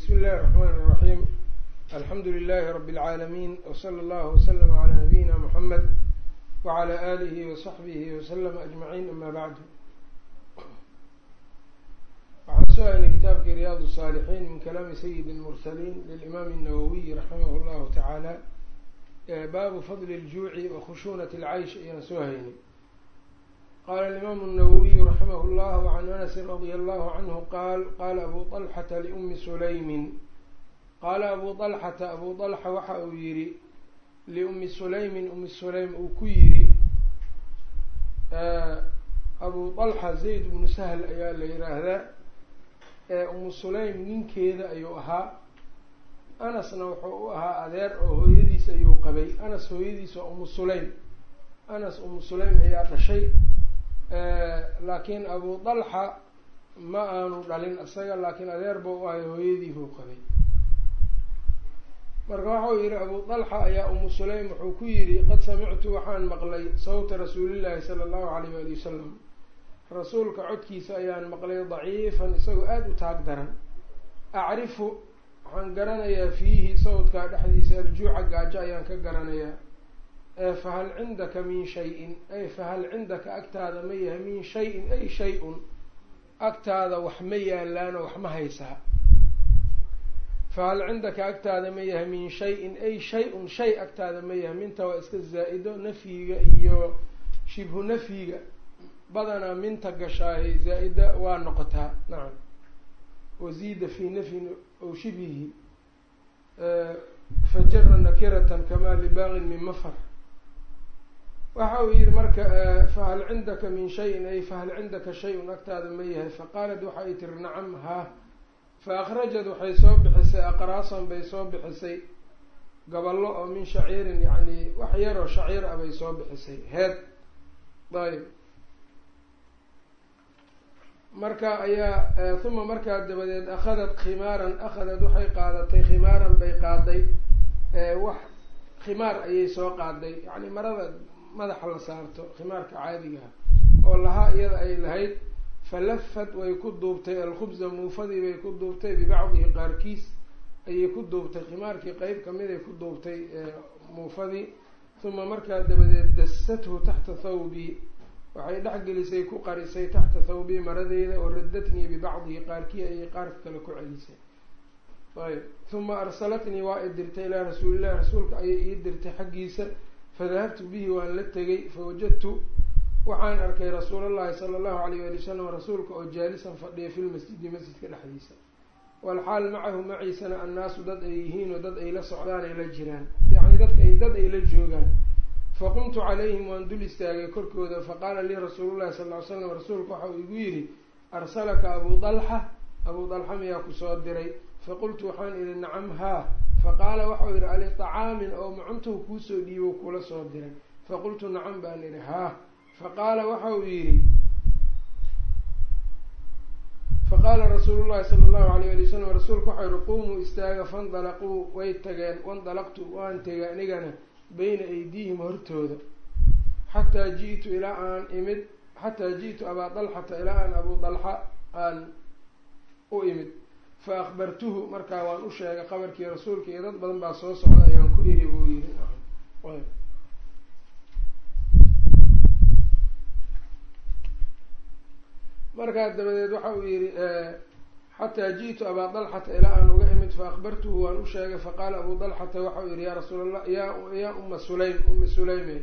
bismi illahi الرحmn الرaحيم alxamdu لlh رb العaalمين وslى اllه وslm عlى نabiyina mحamed وعlى آlih وصaxbih وslm أجmaعin ama bعd waxaan soo haynay kitaabkii ryaad الصاalحين min kalaami syid الmurslin lلإmam النawwiي raximah اllahu taعaalى baabu fadl الjuuci وkhushunaة الcaysh ayaan soo haynay qala alimaamu الnawawiyu raximah اllah وcan anasi radia allahu canhu qaal qala abu طalxata liumi sulaymin qaala abu طalxata abu طalxa waxa uu yihi liumi sulaymin umi sulaym uu ku yidhi abu طalxa zayd bnu sahl ayaa la yihaahdaa ee umu sulaym ninkeeda ayuu ahaa anasna wuxuu u ahaa adeer oo hooyadiis ayuu qabay anas hooyadiis waa umu sulaym anas umu sulaym ayaa dhashay laakiin abu طalxa ma aanu dhalin isaga laakiin adeer ba u ahay hooyadii buu qabay. Marka waxau yihi abu طalxa ayaa umu sulaym wuxuu ku yidhi qad samictu waxaan maqlay sawta rasuulillahi sala allahu alayh wali wasalam rasuulka codkiisa ayaan maqlay daciifan isagoo aada u taag daran. Acrifu waxaan garanayaa fiihi sawdkaa dhexdiisa aljuuca gaajo ayaan ka garanayaa fahal cindaka min shayin? Ay fahal cindaka agtaada ma yahay min shayin? Ay shay-un. Agtaada wax ma yaalaano wax ma haysaa. Fahal cindaka agtaada ma yahay min shayin? Ay shay-un. Shay agtaada ma yahay. Minta waa iska zaa-ido nafyiga iyo shibhu nafyiga. Badanaa minta gashaaye zaa-ida waa noqotaa. Nacam waziida fi nafyin ow shibhihi. Fajara nakiratan kama libaaqin min mafar waxa uu yihi marka fahal cindaka min shayin ay fahal cindaka shay-un agtaada ma yahay. Faqaalat waxa ay tiri nacam haa fa akhrajad waxay soo bixisay aqraasan bay soo bixisay gaballo oo min shaciirin yacni wax yaroo shaciir ah bay soo bixisay heed. Ayb marka ayaa uma markaa dabadeed akhadat khimaaran akhadat waxay qaadatay khimaaran bay qaaday wax khimaar ayay soo qaaday yacni marada madaxa la saarto khimaarka caadigaha oo lahaa iyada ay lahayd falafat way ku duubtay alkhubza muufadii bay ku duubtay bibacdihi qaarkiis ayay ku duubtay khimaarkii qeyb kamiday ku duubtay muufadii. Uma markaa dabadeed dasathu taxta thawbii waxay dhexgelisay ku qarisay taxta thawbii maradeeda oo raddatnii bibacdihi qaarkii ayay qaarka kale ku celisay. Ayb. Uma arsalatnii waa i dirtay ilaa rasuulillahi rasuulka ayay ii dirtay xaggiisa fadahabtu bihi waan la tegay fawajadtu waxaan arkay rasuul allahi sala allahu alayh ali wasalam rasuulka oo jaalisan fadhiya fi lmasjidi masjidka dhexdiisa. Walxaal macahu maciisana annaasu dad ay yihiin oo dad ay la socdaan ay la jiraan. Yacni dadka ay dad ay la joogaan. Faqumtu calayhim waan dul istaagay korkooda faqaala lii rasuulullahi sal ly slam rasuulka waxa uu igu yidhi arsalaka abu dalxa. Abu dalxa miyaa ku soo diray. Faqultu waxaan idhi nacam haa faqaala waxau yihi ali طacaamin oo macuntahu kuusoo dhiibo kula soo diray. Faqultu nacam baan idhi haa. Faqaala waxa uu yidhi faqaala rasuulu llahi sala allahu alayh ali wasalam rasuulku waxau yihi qumuu istaaga fandalaquu way tageen wandalaqtu waan tegay anigana bayna aydiihim hortooda. Xataa ji'tu ilaa aan imid xataa ji'tu abaa dalxata ilaa aan abu dalxa aan u imid fa akbartuhu markaa waan u sheegay qabarkii rasuulka iyo dad badan baa soo socda ayaan ku iri buu yihi markaa dabadeed waxa uu yihi xataa ji'tu abaa dalxata ilaa aan uga imid fa akbartuhu waan u sheegay faqaala abu dalxata waxau yihi yaa rasuul allah ya yaa uma sulaym umi sulayme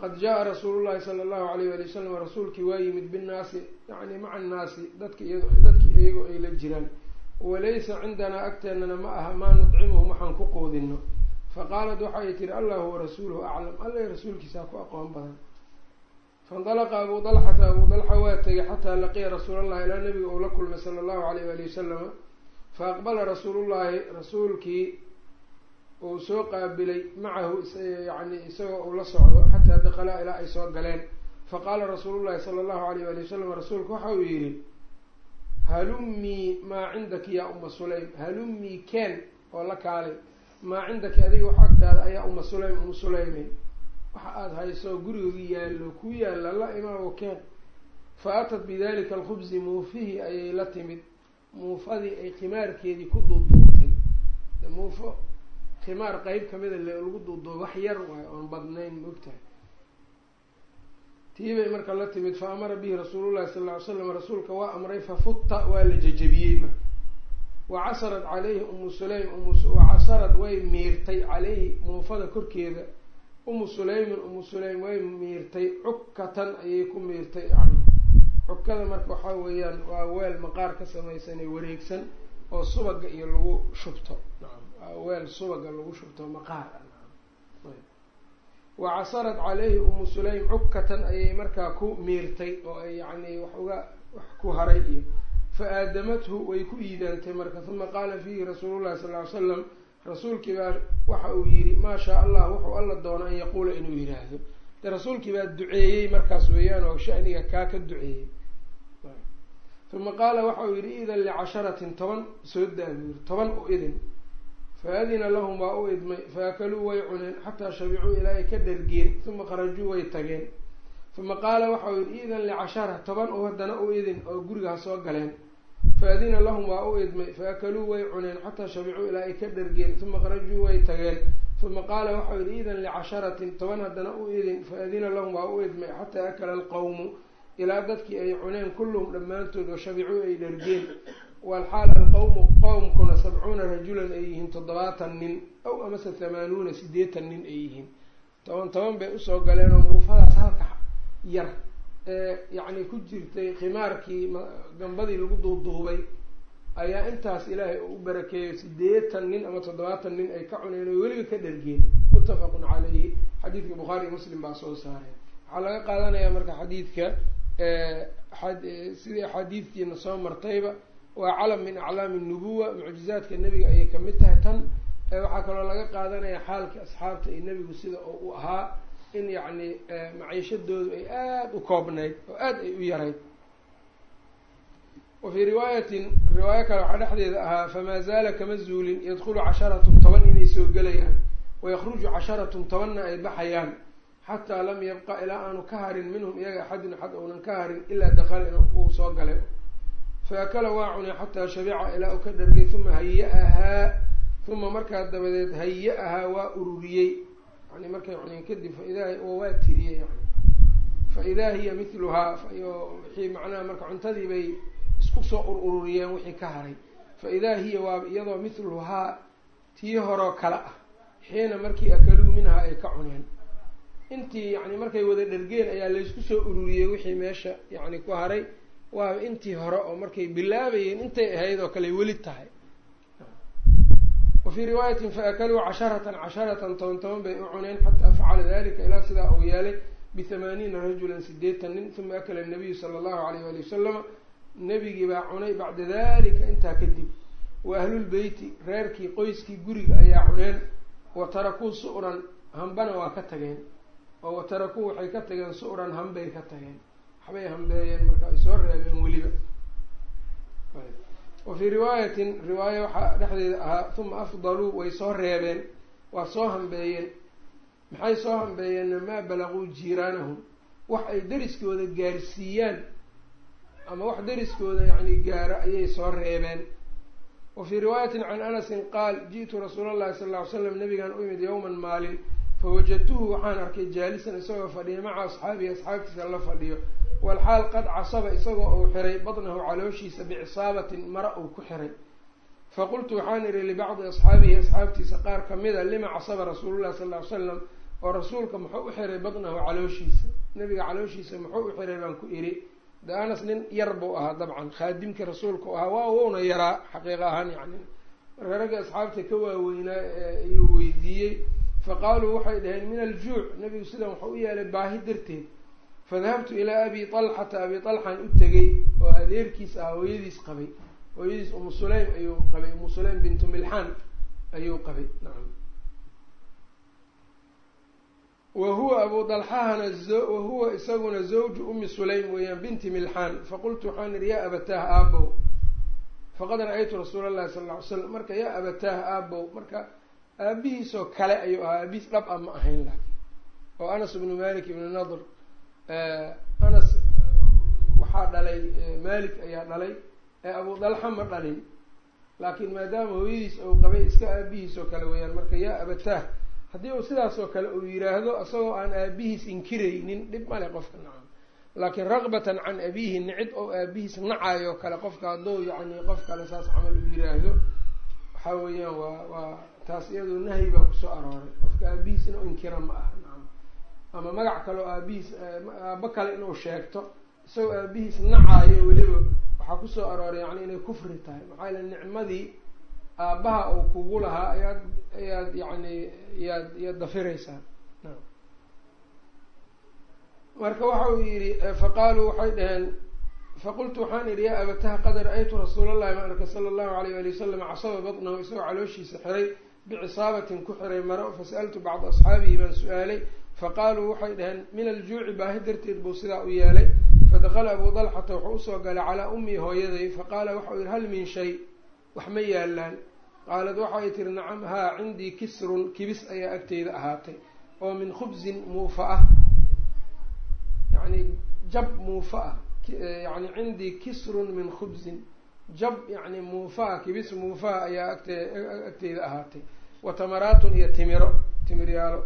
qad jaa rasuulu llahi sala allahu alayh wali wasalam rasuulkii waa yimid binnaasi yani maca annaasi dadki iy dadkii iyagoo ay la jiraan walaysa cindanaa agteennana ma aha maa nudcimuhum waxaan ku quudino faqaalat waxay tihi allahu warasuuluhu aclam. Alla rasuulkiisaa ku aqoon badan. Faindalaqa abu dalxata abu dalxa waa tegay xataa laqiya rasuul allahi ilaa nabiga uu la kulmay sala allahu alayh wali wasalama fa aqbala rasuulullahi rasuulkii uu soo qaabilay macahu yani isagoo uu la socdo xataa dakhalaa ilaa ay soo galeen. Faqaala rasuulu llahi sala allahu alayh wali wasalam rasuulku waxa uu yihi halumii maa cindaki yaa uma sulaym. Halumii keen oo la kaalay. Maa cindaki adiga wax agtaada ayaa uma sulaym uma sulaymay. Waxa aada hayso gurigoogi yaallo ku yaalla la imaamo keen fa atat bidalika alkhubsi muufihii ayay la timid. Muufadii ay khimaarkeedii ku duuduub muufo khimaar qeyb kamida lagu duuduubo wax yar waayo oon badnayn maogtahay tii bay marka la timid fa amara bihi rasuulullahi sala lla ly slam rasuulka waa amray fafutta waa la jejebiyey marka. Wacasarad caleyhi umu sulaym wacasarad way miirtay caleyhi muufada korkeeda. Umu sulaymin umu sulaym way miirtay cukkatan ayay ku miirtay yani cukkada marka waxaa weeyaan waa weel maqaar ka samaysanee wareegsan oo subaga iyo lagu shubto. Waa weel subaga lagu shubto maqaar wacasarad caleyhi umu sulaym cukkatan ayay markaa ku miirtay oo ay yani wax uga wax ku haray iyo fa aadamathu way ku iidaantay marka. Uma qaala fiihi rasuulu llahi sal ly slam rasuulkii baa waxa uu yihi maa shaa allah wuxuu alla doona an yaquula inuu yihaahdo de rasuulkii baa duceeyey markaas weeyaan oo shaniga kaa ka duceeyey. Uma qaala waxa uu yihi idan licasharatin toban soo daa buu yihi toban u idin faadina lahum waa u idmay faakaluu way cuneen xataa shabicuu ilaa ay ka dhargeen uma kharajuu way tageen uma qaala waxa uu yihi idan licashara toban u haddana u idin oo guriga ha soo galeen faadina lahum waa u idmay faakaluu way cuneen xataa shabicuu ilaa ay ka dhargeen uma kharajuu way tageen uma qaala waxau yihi idan licasharatin toban haddana u idin faadina lahum waa u idmay xataa akala alqawmu ilaa dadkii ay cuneen kulluhum dhammaantood oo shabicuu ay dhargeen walxaal alqawmu qowmkuna sabcuuna rajulan ay yihiin toddobaatan nin aw amase hamaanuuna sideetan nin ay yihiin toban toban bay u soo galeen oo muufadaas halka yar ee yacni ku jirtay khimaarkii gambadii lagu duuduubay ayaa intaas ilaahay u barakeeyo sideetan nin ama toddobaatan nin ay ka cuneen oo weliba ka dhargeen muttafaqun calayhi xadiidka bukhaari iyo muslim baa soo saaray waxaa laga qaadanayaa marka xadiidka sidii axaadiidtiina soo martayba waa calam min aclaami nubuwa mucjizaadka nebiga ayay ka mid tahay tan. Waxaa kaloo laga qaadanaya xaalka asxaabta iyo nebigu sida oo u ahaa in yacni maciishadoodu ay aada u koobnayd oo aada ay u yarayd. Wa fii riwaayatin riwaayo kale waxaa dhexdeeda ahaa famaa zaala kama zuulin yadkhulu casharatun toban inay soo gelayaan wayakhruju casharatun tobanna ay baxayaan xataa lam yabqa ilaa aanu ka harin minhum iyaga axadun axad ounan ka harin ilaa dakala in uu soo galay faakala waa cunay xataa shabica ilaa uu ka dhargay uma haya-ahaa uma markaa dabadeed haya-ahaa waa ururiyey yani markay cuneen kadib faidaa waa tiriyey yani fa idaa hiya mithluhaa wixii macnaha marka cuntadii bay isku soo ur ururiyeen wixii ka haray fa idaa hiya waa iyadoo mithluhaa tii horoo kale ah xiina markii akaluu minhaa ay ka cuneen intii yani markay wada dhargeen ayaa laysku soo ururiyey wixii meesha yani ku haray waaba intii hore oo markay bilaabayeen intay ahayd oo kale weli tahay. Wa fii riwaayatin faakaluu casharatan casharatan toban toban bay u cuneen xataa facala dalika ilaa sidaa uu yeelay bithamaaniina rajulan sideetan nin uma akala nabiyu sala allahu alayh wali wasalama nebigii baa cunay bacda dalika intaa kadib. Wa ahlulbeyti reerkii qoyskii guriga ayaa cuneen. Wa tarakuu su'ran hambana waa ka tageen. Oo wa tarakuu waxay ka tageen su'ran hambay ka tageen waxbay hambeeyeen marka ay soo reebeen weliba. Wa fii riwaayatin riwaayo waxaa dhexdeeda ahaa uma afdaluu way soo reebeen waa soo hambeeyeen. Maxay soo hambeeyeenna? Maa balaguu jiiraanahum. Wax ay deriskooda gaarsiiyaan ama wax deriskooda yacni gaaro ayay soo reebeen. Wa fii riwaayatin can anasin qaal ji'tu rasuula allahi sala lla ly slam nabigaan u imid yowman maalin fawajadtuhu waxaan arkay jaalisan isagoo fadhiya maca asxaabihi asxaabtiisa la fadhiyo walxaal qad casaba isagoo uu xiray badnahu calooshiisa bicisaabatin mara uu ku xiray. Faqultu waxaan idhi libacdi asxaabihi asxaabtiisa qaar kamida lima casaba rasuulullahi sal ly slam oo rasuulka muxuu u xiray badnahu calooshiisa? Nabiga calooshiisa muxuu u xiray baan ku idhi de anas nin yar buu ahaa dabcan khaadimkii rasuulka u ahaa waa wuuna yaraa xaqiiqa ahaan yani marka ragga asxaabta ka waaweynaa ayuu weydiiyey. Faqaaluu waxay dhaheen min aljuuc. Nabigu sidan waxau u yeelay baahi darteed fadahabtu ilaa abi talxata abi talxan u tegay oo adeerkiis ah hooyadiis qabay. Hooyadiis umu sulaym ayuu qabay. Umu sulaym bintu milxaan ayuu qabay. Nacam wa huwa abu dalxahana wa huwa isaguna zawju umi sulaym weeyaan binti milxaan. Faqultu waxaan idhi yaa abataah aabow faqad ra'aytu rasuula llahi sala lla ly slam marka yaa abataah aabow marka aabihiisoo kale ayuu ahaa aabihiis dhab a ma ahayn laakiin. Oo anas ibnu malik ibnu nadr anas waxaa dhalay malik ayaa dhalay ee abu dalxa ma dhalin. Laakiin maadaama hooyadiis uu qabay iska aabihiis oo kale weeyaan. Marka yaa abataah haddii uu sidaas oo kale uu yiraahdo isagoo aan aabihiis inkiraynin dhib male qofka nacam. Laakiin raqbatan can abiihi nicid oo aabihiis nacayo kale qofka hadduu yacni qof kale saas camal uu yiraahdo waxaa weeyaan waa waa taas iyadoo nahyi baa ku soo arooray. Qofka aabihiis inuu inkira ma aha ama magac kale oo aabihiis aaba kale inuu sheegto isagoo aabihiis nacaayo weliba waxaa ku soo arooray yani inay kufri tahay. Maxaa yaele nicmadii aabbaha uu kugu lahaa ayaad ayaad yani yaad yaad dafiraysaa. Marka waxa uu yidhi faqaaluu waxay dhaheen faqultu waxaan idhi yaa abataha qad ra'aytu rasuul allahi ma arka sala allahu alayh ali wasalam casaba batnahu isagoo calooshiisa xiray bicisaabatin ku xiray maro fasa'altu bacda asxaabihi baan su'aalay faqaaluu waxay dhaheen min aljuuci baahi darteed buu sidaa u yeelay fadakala abu dalxata wuxuu u soo galay calaa ummii hooyaday faqaala waxau yihi hal min shay wax ma yaalaan qaalad waxay tihi nacam haa cindii kisrun kibis ayaa agteyda ahaatay oo min khubsin muufa ah yani jab muufa ah yani cindii kisrun min khubsin jab yani muufa-a kibis muufa-a ayaa agte agteyda ahaatay wa tamaraatun iyo timiro timiryaalo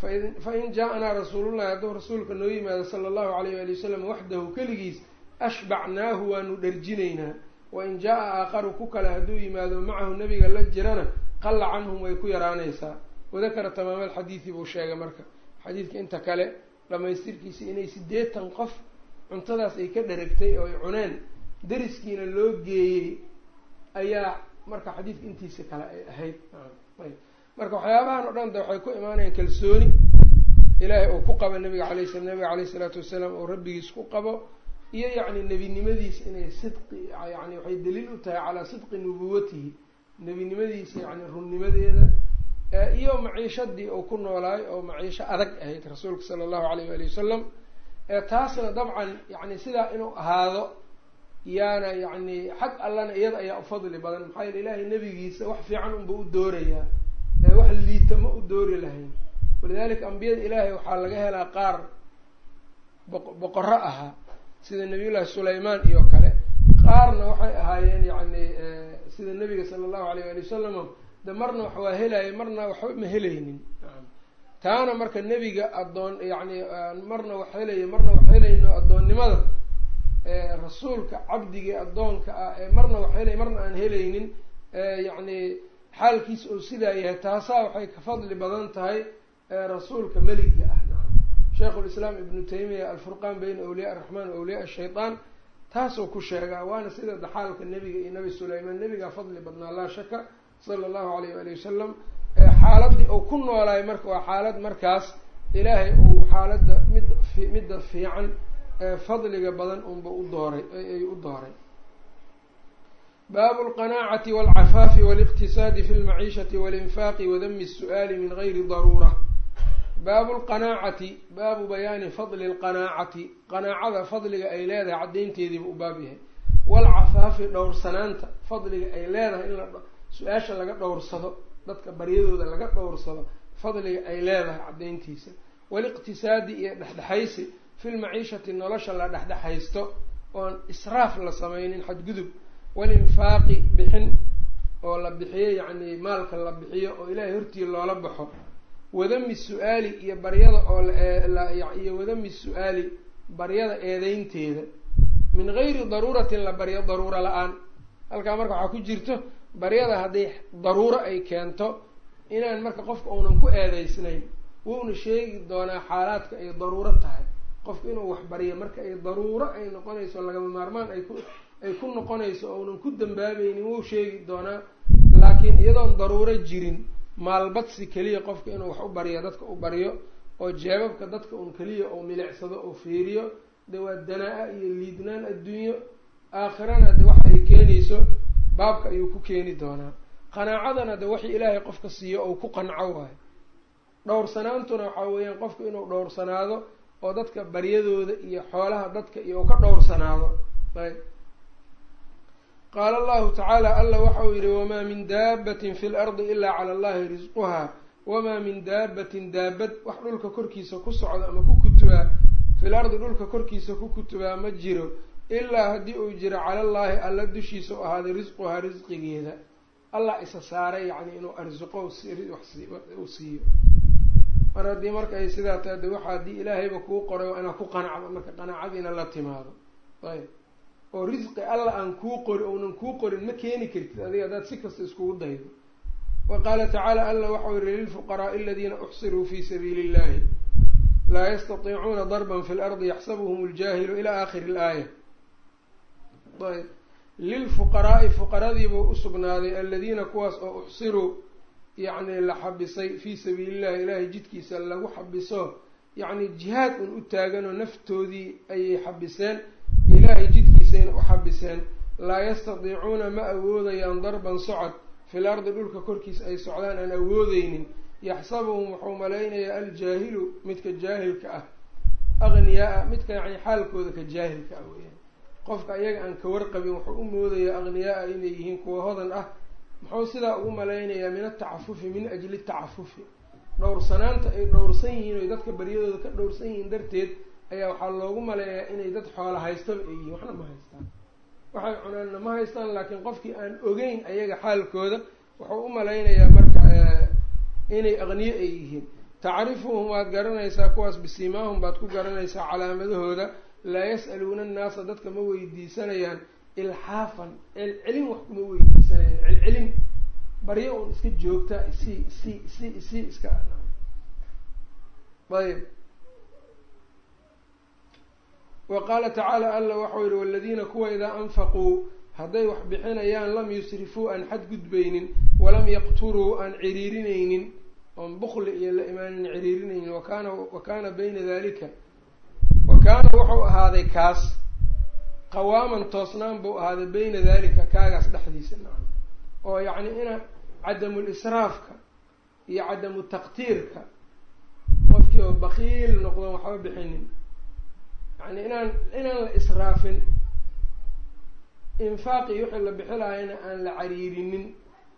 fain jaa-anaa rasuulullahi hadduu rasuulka noo yimaado sala allahu alayh ali wasalam waxdahu keligiis ashbacnaahu waanu dherjinaynaa wain jaa-a aaqaru ku kale hadduu yimaado macahu nabiga la jirana qalla canhum way ku yaraanaysaa wadakara tamaama alxadiidi buu sheegay marka xadiidka inta kale dhamaystirkiisa inay siddeetan qof cuntadaas ay ka dheragtay oo ay cuneen dariskiina loo geeyey ayaa marka xadiidka intiisa kale ay ahayd ayb marka waxyaabahan o dhan de waxay ku imaanayaan kalsooni. Ilaahay uu ku qabo nabiga alay sl nabiga caleyh isalaatu wasalaam uu rabbigiis ku qabo. Iyo yacni nebinimadiisa inay sidqi yani waxay daliil u tahay calaa sidqi nubuwatihi nebinimadiisa yani runnimadeeda. Iyo maciishadii uu ku noolaay oo maciisho adag ahayd rasuulka sala allahu alayh waali wasalam taasna dabcan yani sidaa inuu ahaado yaana yani xag allana iyada ayaa ufadli badan. Maxaa yeele ilaahay nebigiisa wax fiican unba u doorayaa wax liita ma u doori lahayn. Walidalika ambiyada ilaahay waxaa laga helaa qaar boqorro ahaa sida nabiyullahi sulaymaan iyo kale. Qaarna waxay ahaayeen yani sida nebiga sala allahu alayh ali wasalam de marna wax waa helaya marna waxba ma helaynin. Taana marka nebiga addoon yani marna wax helaya marna wax helayno addoonnimada rasuulka cabdigii addoonka ah ee marna wax helay marna aan helaynin yani xaalkiis uu sidaa yahay taasaa waxay ka fadli badan tahay rasuulka meliga ah. Nacam sheikhu lislaam ibnu taymiya alfurqaan bayna awliyaa araxmaan wa awliyaa ashaytaan taasuu ku sheegaa waana sida daxaalka nebiga iyo nabi sulaymaan nebigaa fadli badnaa laa shaka sala allahu alayh waali wasalam xaaladii uu ku noolaay marka waa xaalad markaas ilaahay uu xaaladda mid midda fiican fadliga badan unba u dooray ay u dooray baabu lqanaacati walcafaafi waliqtisaadi fi lmaciishati walinfaaqi wadami الsu'aali min gayri daruura baabu lqanaacati baabu bayaani fadli lqanaacati qanaacada fadliga ay leedahay caddaynteediiba u baab yahay walcafaafi dhowrsanaanta fadliga ay leedahay in su'aasha laga dhowrsado dadka baryadooda laga dhowrsado fadliga ay leedahay caddayntiisa waliqtisaadi iyo dhexdhexaysi fi lmaciishati nolosha la dhexdhexaysto oon israaf la sameynin xadgudub walinfaaqi bixin oo la bixiyo yacni maalka la bixiyo oo ilaahay hortii loola baxo. Wadami su'aali iyo baryada oo iyo wadami su'aali baryada eedeynteeda min gayri daruuratin la baryo daruuro la'aan. Halkaa marka waxaa ku jirto baryada hadday daruuro ay keento inaan marka qofka uunan ku eedeysnayn wuuna sheegi doonaa xaalaadka ay daruuro tahay qofka inuu wax baryo marka ay daruuro ay noqonayso lagama maarmaan ay ku ay ku noqonayso ounan ku dambaabaynin wuu sheegi doonaa. Laakiin iyadoon daruuro jirin maalbadsi keliya qofka inuu wax u baryo dadka u baryo oo jeebabka dadka un keliya oo milicsado oo fiiriyo de waa danaa-a iyo liidnaan adduunyo. Aakhirana de wax ay keenayso baabka ayuu ku keeni doonaa. Qanaacadana de waxii ilaahay qofka siiyo ou ku qanco waayo. Dhowrsanaantuna waxaa weeyaan qofka inuu dhowrsanaado oo dadka baryadooda iyo xoolaha dadka iyo u ka dhowrsanaado. Ayb. Qaala allahu tacaala alla waxa uu yihi wamaa min daabatin fi lardi ilaa cala allahi risquhaa wamaa min daabatin daabad wax dhulka korkiisa ku socda ama ku kutubaa. Fil ardi dhulka korkiisa ku kutubaa ma jiro ilaa haddii uu jiro calallaahi alla dushiisa u ahaaday risquhaa risqigeeda allah isa saaray yacni inuu arsuqo wax uu siiyo mar haddii marka ay sidaa tahay de waxa haddii ilaahayba kuu qoray waa inaad ku qanacdo. Marka qanaacadiina la timaado. Ayb oo risqi alla aan kuu qori ounan kuu qorin ma keeni kartid adiga haddaad si kasta iskugu daydo. Wa qaala tacaala alla waxau yihi lilfuqaraai aladiina uxsiruu fi sabiili illahi laa yastatiicuuna darban fi lardi yaxsabuhum ljaahilu ilaa aakhiri ilaaya ayb lilfuqaraai fuqaradiibuu usugnaaday aladiina kuwaas oo uxsiruu yacni la xabisay fii sabiilillahi ilaahay jidkiisa lagu xabiso yacni jihaad un u taaganoo naftoodii ayay xabiseen ilaahay jidkiisayna u xabiseen. Laa yastatiicuuna ma awoodayaan darban socod fil ardi dhulka korkiisa ay socdaan aan awoodeynin yaxsabuhum wuxuu malaynayaa aljaahilu midka jaahilka ah. Aqniyaa-a midka yacni xaalkooda ka jaahilka ah weyaan qofka iyaga aan ka warqabin wuxuu u moodayaa aqniyaa-a inay yihiin kuwa hodan ah muxuu sidaa ugu malaynayaa min atacafufi min ajli tacafufi dhowrsanaanta ay dhowrsan yihiin oy dadka baryadooda ka dhowrsan yihiin darteed ayaa waxaa loogu maleeyaa inay dad xoola haystaba ay yihiin. Waxna ma haystaan. Waxay cunaanna ma haystaan laakiin qofkii aan ogeyn ayaga xaalkooda wuxuu u malaynayaa marka inay aqniyo ay yihiin. Tacrifuhum waad garanaysaa kuwaas bisiimaahum baad ku garanaysaa calaamadahooda. Laa yas'aluuna annaasa dadka ma weydiisanayaan ilxaafan celcelin wax kuma weydiisanayaan celcelin baryo un iska joogta isi isi isi isi iska ayb wa qaala tacaala alla waxau yihi waladiina kuwa idaa anfaquu hadday wax bixinayaan lam yusrifuu aan xadgudbaynin walam yaqturuu aan ciriirinaynin. Oon bukli iyo la imaanin ciriirinaynin wakaana wa kaana bayna dalika wa kaana wuxuu ahaaday kaas qawaaman toosnaan buu ahaaday bayna dalika kaagaas dhexdiisa nacam. oo yacni ina cadamul israafka iyo cadamu taqtiirka qofkii oo bakiil noqdon waxba bixinin. Yani inaan inaan la israafin infaaqi wixii la bixi lahayna aan la cariirinin.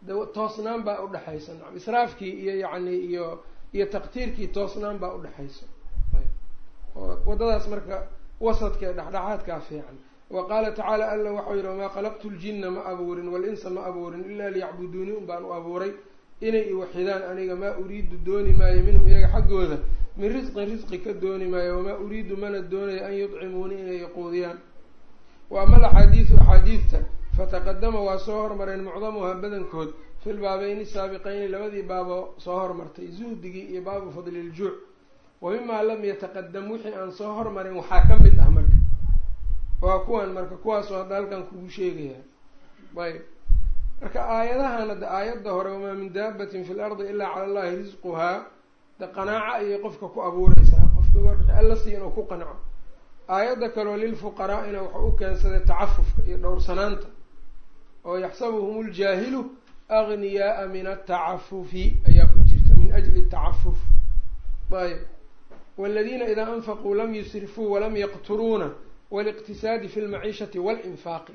De toosnaan baa udhexaysa nacam. Israafkii iyo yacni iyo iyo taqtiirkii toosnaan baa udhexaysa waddadaas marka wasadka dhexdhexaadkaa fiican wa qaala tacaala alla waxau yihi wamaa khalaqtu ljina ma abuurin walinsa ma abuurin ilaa liyacbuduuni. Un baan u abuuray inay iwaxidaan aniga maa uriidu dooni maayo minhum? Iyaga xaggooda min risqin risqi ka dooni maayo wamaa uriidu mana doonayo an yudcimuuni inay quudiyaan. Wa ama alaxaadiisu axaadiidta fataqadama waa soo hormareen mucdamuha badankood fi lbaabayni saabiqayni labadii baaboo soo hormartay zuhdigii iyo baabu fadli ljuuc wa mimaa lam yataqadam wixii aan soo hormarin waxaa ka mid waa kuwan marka kuwaasoo hadda halkan kugu sheegaya. Ayb marka aayadahan hadda aayadda hore wamaa min daabatin fi lardi ilaa cala allahi risquhaa de qanaaco ayay qofka ku abuureysaa qofka wixii alla sii inuu ku qanco aayadda kaleo lilfuqaraa'ina wuxuu u keensaday tacafufka iyo dhowrsanaanta. Oo yaxsabuhum ljaahilu agniyaaa min atacafufi ayaa ku jirta min ajli tacafuf ayb waladiina idaa anfaquu lam yusrifuu walam yaqturuuna waliqtisaadi fi lmaciishati walinfaaqi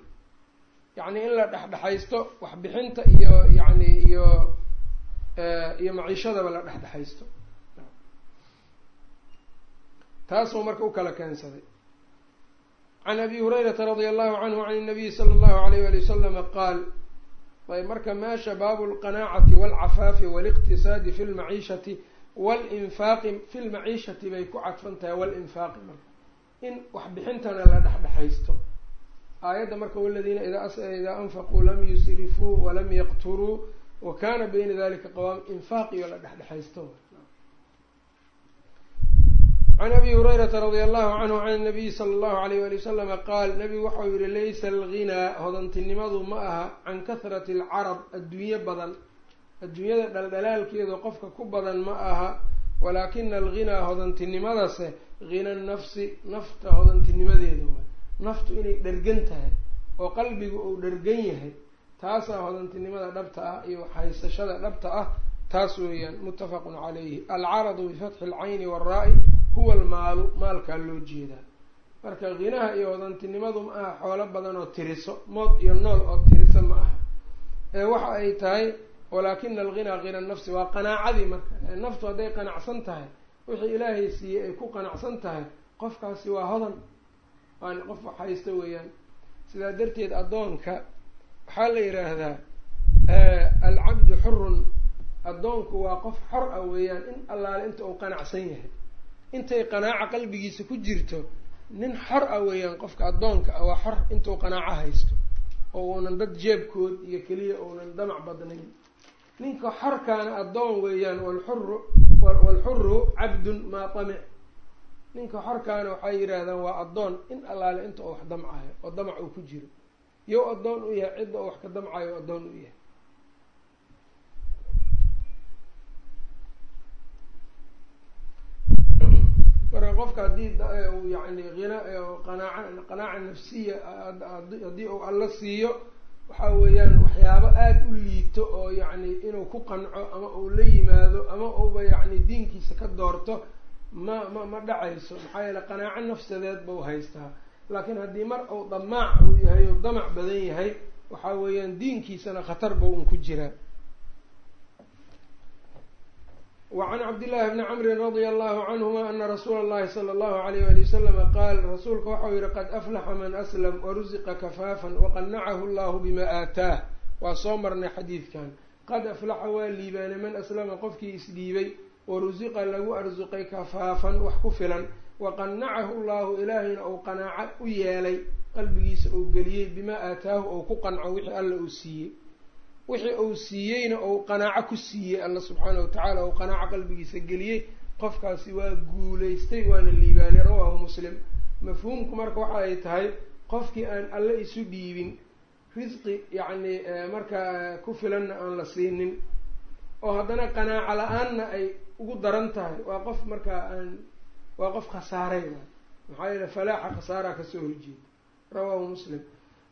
yacni in la dhexdhexaysto waxbixinta iyo yani iyo iyo maciishadaba la dhexdhexaysto taasuu marka u kala keensaday can abi hurayrata radia allahu canhu can nabiyi sala allahu alayh wali wasalama qaal ayb marka meesha baabu lqanaacati walcafaafi waliqtisaadi fi lmaciishati walinfaaqi fi lmaciishati bay ku cadfan tahay marka in waxbixintana la dhexdhexaysto. Aayadda marka waladiina idaa anfaquu lam yusrifuu walam yaqturuu wa kana bayna dalika qawaam infaaqiyo la dhexdhexaysto. Can abi hurayrata radia allahu canhu can nabiyi sala allahu alayh wali wasalama qaal nabigu waxau yihi laysa alghinaa hodantinimadu ma aha can kahrati alcarab adduunye badan. Adduunyada dhaldhalaalkeedu qofka ku badan ma aha walaakina alghinaa hodantinimadase hina nafsi nafta hodantinimadeeda waay naftu inay dhergan tahay oo qalbigu uu dhergan yahay taasaa hodantinimada dhabta ah iyo haysashada dhabta ah taas weeyaan muttafaqun calayhi. Alcaradu bifatxi alcayni waraa-i huwa almaalu maalkaa loo jeedaa. Marka hinaha iyo hodantinimadu ma aha xoolo badan oo tiriso mood iyo nool oo tiriso ma aha. Ee waxa ay tahay walaakina alghinaa hina nafsi waa qanaacadii marka. Naftu hadday qanacsan tahay wixii ilaahay siiyey ay ku qanacsan tahay qofkaasi waa hodan. Aan qof wax haysto weeyaan. Sidaa darteed addoonka waxaa la yidhaahdaa alcabdu xurun addoonku waa qof xor ah weeyaan in allaale inta uu qanacsan yahay. Intay qanaaca qalbigiisa ku jirto nin xor ah weeyaan qofka addoonka ah waa xor intuu qanaaco haysto. Oo uunan dad jeebkood iyo keliya uunan damac badnayn. Ninka xorkaana addoon weeyaan walxuru walxuru cabdun maa tamic. Ninka xorkaana waxay yidhaahdaan waa addoon in allaale inta uu wax damcayo oo damac uu ku jiro. Yow addoon u yahay cidda uu wax ka damcayo addoon u yahay. Marka qofka haddii yani hina qanaaca qanaaca nafsiya haddii uu alla siiyo waxa weeyaan waxyaabo aada u liito oo yacni inuu ku qanco ama uu la yimaado ama uuba yacni diinkiisa ka doorto ma ma ma dhacayso. Maxaa yeele qanaaco nafsadeed bau haystaa. Laakiin haddii mar uu damaac uu yahay oo damac badan yahay waxa weeyaan diinkiisana khatar ba un ku jiraa wacan cabdillahi bni camrin radia allahu canhuma ana rasuula allahi sala allahu alayh wali wasalama qaal rasuulka waxau yihi qad aflaxa man aslam warusiqa kafaafan waqanacahu allahu bima aataah waa soo marnay xadiidkan qad aflaxa waa liibaanay man aslama qofkii isdhiibay warusiqa lagu arsuqay kafaafan wax ku filan waqanacahu llahu ilaahayna uu qanaaco u yeelay qalbigiisa uu geliyey bimaa aataahu ou ku qanco wixii alla uu siiyey wixii uu siiyeyna ou qanaaco ku siiyey alla subxaana wa tacaala ou qanaaco qalbigiisa geliyey qofkaasi waa guulaystay waana liibaanay rawaahu muslim. Mafhuumku marka waxa ay tahay qofkii aan alle isu dhiibin risqi yacni markaa ku filanna aan la siinin oo haddana qanaaco la'aanna ay ugu daran tahay waa qof markaa aan waa qof khasaaray maxaa yeele falaaxa khasaaraa ka soo horjeeda rawaahu muslim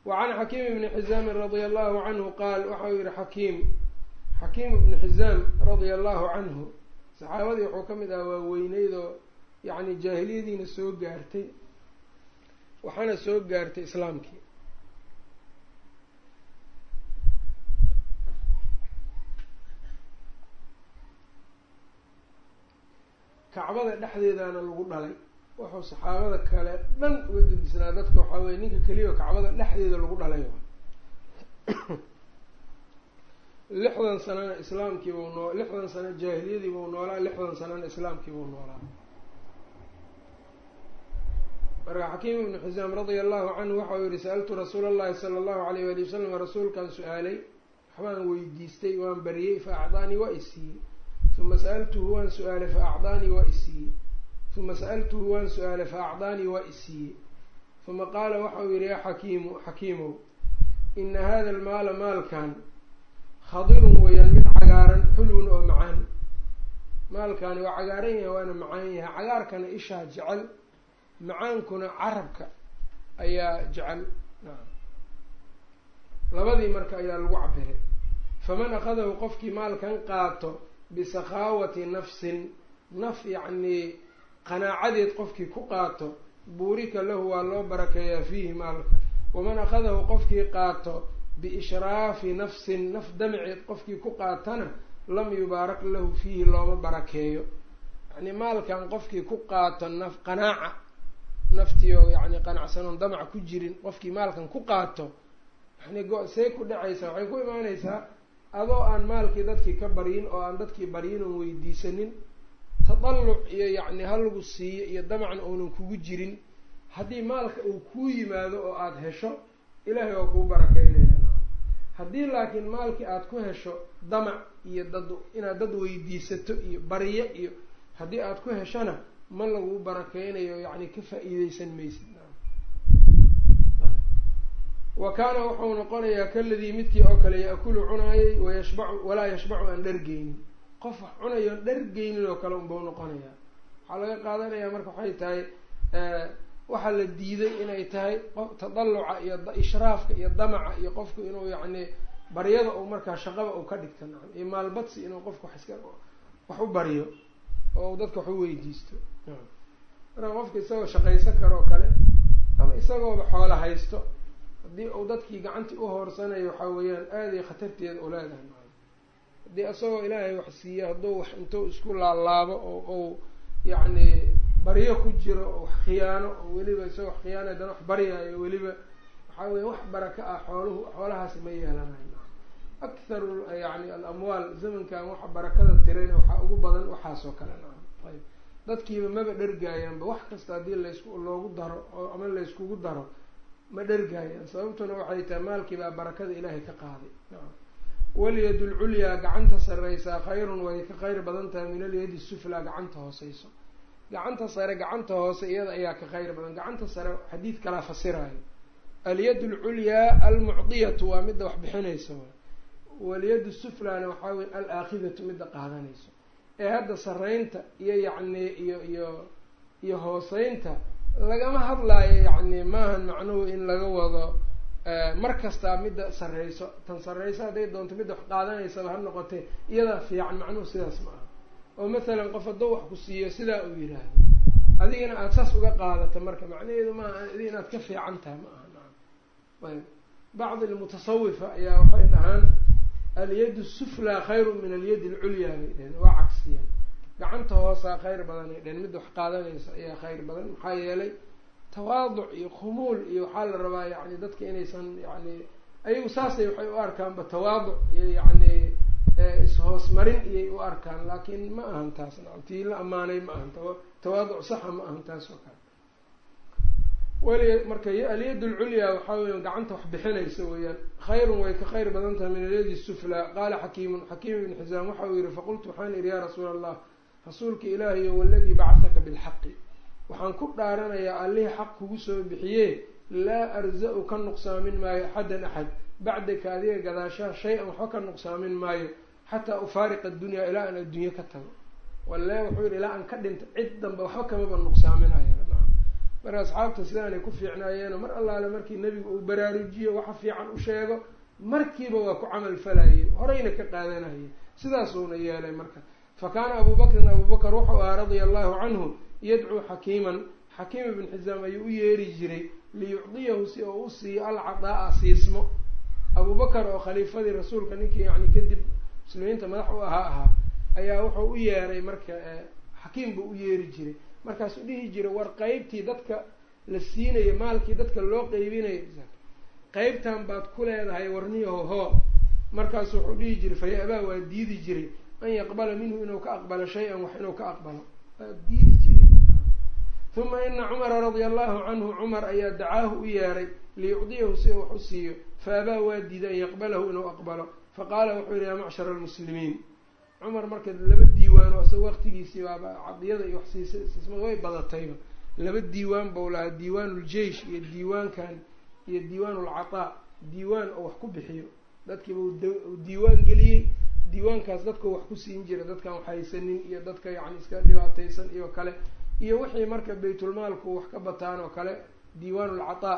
wacan xakiim ibni xizaamin radia allahu canhu qaal waxau yihi xakiim xakiim ibni xizaam radia allahu canhu saxaabadii wuxuu ka mid ah waa weyneyd oo yacni jaahiliyadiina soo gaartay. waxaana soo gaartay islaamkii. kacbada dhexdeedaana lagu dhalay wuxuu saxaabada kale dhan uga gedisnaa dadka waxaa weye ninka keliya kacbada dhexdeeda lagu dhalay lixdan sanana islaamkiibuu noo lixdan sano jaahiliyadiibuu noolaa lixdan sanana islaamkiibuu noolaa. Marka xakiim ibnu xisaam radia allahu canhu waxau yihi sa-altu rasuula allahi sala allahu alayh wali wasalam rasuulkaan su'aalay waxbaan weydiistay waan bariyey fa acdaanii waa isiiyey uma sa-altuhu waan su'aalay fa acdaanii waa isiiyey uma sa-altuhu waan su'aalay fa acdaanii waa isiiyey uma qaala waxau yihi yaa xakiimu xakiimow ina hada almaala maalkan khadirun weeyaan mid cagaaran xulwun oo macaan maalkaani waa cagaaran yahay waana macaan yahay. cagaarkana ishaa jecel macaankuna carabka ayaa jecel. Labadii marka ayaa lagu cabiray faman akhadahu qofkii maalkan qaato bisakhaawati nafsin naf yacnii qanaacadeed qofkii ku qaato buurika lahu waa loo barakeeyaa fiihi maalka. Waman akhadahu qofkii qaato biishraafi nafsin naf damaceed qofkii ku qaatana lam yubaarak lahu fiihi looma barakeeyo. Yacni maalkan qofkii ku qaato naf qanaaca naftii oo yacni qanacsanoon damac ku jirin qofkii maalkan ku qaato yani go-see ku dhacaysaa waxay ku imaanaysaa adoo aan maalkii dadkii ka baryin oo aan dadkii baryin oon weydiisanin tadalluc iyo yacni halagu siiyo iyo damacna uunan kugu jirin haddii maalka uu kuu yimaado oo aada hesho ilaahay waa kuu barakeynaya haddii laakiin maalkii aada ku hesho damac iyo dad inaad dad weydiisato iyo baryo iyo haddii aada ku heshona ma laguu barakeynayo yacni ka faa-iideysan maysid. Wa kaana wuxuu noqonayaa kaladii midkii oo kale ya-kulu cunaayay wayashbacu walaa yashbacu aan dhargeynin qof wax cunayoon dhargeynin oo kale unbau noqonayaa. Waxaa laga qaadanayaa marka waxay tahay waxaa la diiday inay tahay tadalluca iyo ishraafka iyo damaca iyo qofku inuu yacni baryada uu markaa shaqaba uu ka dhigta nacam iyo maalbadsi inuu qofku wax iska wax u baryo oo dadka wax u weydiisto. Marka qofka isagoo shaqaysan karoo kale ama isagooba xoola haysto haddii uu dadkii gacantii u hoorsanayo waxaa weeyaan aaday khatarteeda u leedahay haddii isagoo ilaahay wax siiyo hadduu wax intuu isku laalaabo oo uu yacni baryo ku jiro oo wax khiyaano oo weliba isagoo wax khiyaano haddana wax baryaayo weliba waxaa weye wax baraka ah xooluhu xoolahaasi ma yeelanayo akharu yani alamwaal zamankan waxa barakada tirayna waxaa ugu badan waxaas oo kale. Naam ayb dadkiiba maba dhergaayaanba wax kasta haddii laysku loogu daro oo ama layskugu daro ma dhergaayaan. Sababtuna waxay tahay maalkiibaa barakada ilaahay ka qaaday. Naam walyad lculyaa gacanta sareysaa khayrun way ka khayr badan tahay min alyadi suflaa gacanta hooseyso gacanta sare gacanta hoose iyada ayaa ka khayr badan. Gacanta sare xadiid kalaa fasiraayo. Alyad lculyaa almucdiyatu waa midda wax bixinaysa walyad suflaana waxaa wey alaakidatu midda qaadanayso. Ee hadda sareynta iyo yacni iyo iyo iyo hooseynta lagama hadlaayo yacni maahan macnuhu in laga wado mar kastaa midda sareyso tan sareyso hadday doonto midda wax qaadanaysaba ha noqotee iyadaa fiican macnuhu sidaas ma aha. Oo mathalan qof hadduu wax ku siiyo sidaa uu yidhaahdo adigana aada saas uga qaadato marka macnaheedu maaha adi inaad ka fiican tahay ma aha naam ayb bacdi almutasawifa ayaa waxay dhahaan alyadu suflaa khayru min alyadi alculyaa bay dheheen waa cagsiyeen gacanta hoosaa khayr badan ay dheheen midda wax qaadanaysa ayaa khayr badan maxaa yeelay tawaaduc iyo khumuul iyo waxaa la rabaa yani dadka inaysan yani ayagu saasay waxay u arkaanba tawaaduc iyo yani is-hoos marin iyay u arkaan laakiin ma ahan taas. Tii la ammaanay ma ahan tawaaduc saxa ma ahan taas oo kale. Weli marka alyad lculyaa waxaa weya gacanta wax bixinaysa weeyaan. Khayrun way ka khayr badan tahay min alyadi suflaa qaala xakiimun xakiim ibn xisaam waxa uu yihi faqultu waxaan idhi yaa rasuula allah rasuulka ilaahiyo waladii bacahaka bilxaqi waxaan ku dhaaranayaa allihii xaq kugu soo bixiye laa arza-u ka nuqsaamin maayo axadan axad. Bacdaka adiga gadaashaha shay-an waxba ka nuqsaamin maayo xataa ufaariqa addunyaa ilaa aan adduunye ka tago. Walle wuxuu yihi ilaa aan ka dhinto cid danba waxba kamaba nuqsaaminayo. Marka asxaabta sidaanay ku fiicnaayeeno mar allaale markii nebigu uu baraarujiyo waxa fiican u sheego markiiba waa ku camal falayeen horeyna ka qaadanayeen sidaasuuna yeelay marka. Fa kaana abu bakrin abu bakr wuxuu ahaa radia allahu canhu yadcuu xakiiman. Xakiim ibn xisaam ayuu u yeeri jiray liyucdiyahu si oo u siiyo alcadaa-a siismo. Abu bakar oo khaliifadii rasuulka ninkii yani kadib muslimiinta madax u ahaa ahaa ayaa wuxuu u yeeray marka xakiim buu u yeeri jiray. Markaasuu dhihi jiray war qeybtii dadka la siinayo maalkii dadka loo qeybinayo qeybtan baad ku leedahay warniyaho hoo markaasu wuxuu dhihi jiray faya-abaa waa diidi jiray. An yaqbala minhu inuu ka aqbalo shay-an wax inuu ka aqbalo. Jiray uma ina cumara radia allahu canhu cumar ayaa dacaahu u yeeray liyucdiyahu si wax u siiyo fa abaa waa diiday an yaqbalahu inuu aqbalo faqaala wuxuu yihi yaa macshara almuslimiin cumar marka laba diiwaan oo isaga waqtigiisii baaba cadiyada iyo waxsiisa siisma way badatayba laba diiwaan bau lahaa diiwaan uljeish iyo diiwaankan iyo diiwaan ulcataa diiwaan oo wax ku bixiyo dadkiiba u diiwaan geliyey diiwaankaas dadka wax ku siin jira dadkaan waxhaysanin iyo dadka yani iska dhibaataysan iyo kale iyo wixii marka baytulmaalku wax ka bataan oo kale diiwaan ulcataa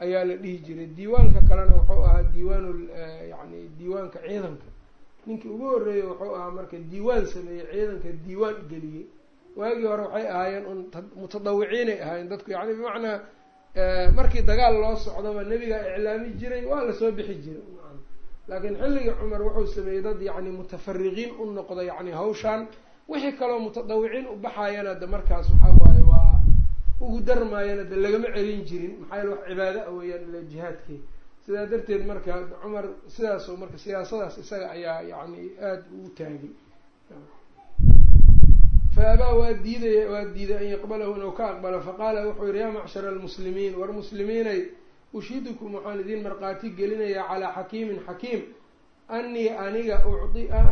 ayaa la dhihi jiray. Diiwaanka kalena wuxuu ahaa diiwaan yani diiwaanka ciidanka. Ninkii ugu horreeyey wuxuu ahaa marka diiwaan sameeyey ciidanka diiwaan geliyey. Waagii hore waxay ahaayeen un mutadawiciinay ahaayeen dadku. Yani bimacnaa markii dagaal loo socdaba nebigaa iclaami jiray waa la soo bixi jiray. Laakiin xilligii cumar wuxuu sameeyey dad yani mutafariqiin u noqda yani hawshaan wixii kaloo mutadawiciin u baxaayana de markaas waxaa waaye waa ugu darmaayana de lagama celin jirin. Maxaa yaele wax cibaado a weeyaan ila jihaadkii. Sidaa darteed marka cumar sidaasoo marka siyaasadaas isaga ayaa yani aada ugu taagay. Fa abaa waa diidaya waa diiday an yaqbalahu inuu ka aqbalo. Faqaala wuxuu yihi yaa macshara almuslimiin war muslimiinay ushidukum waxaan idin markhaati gelinayaa calaa xakiimin xakiim anii aniga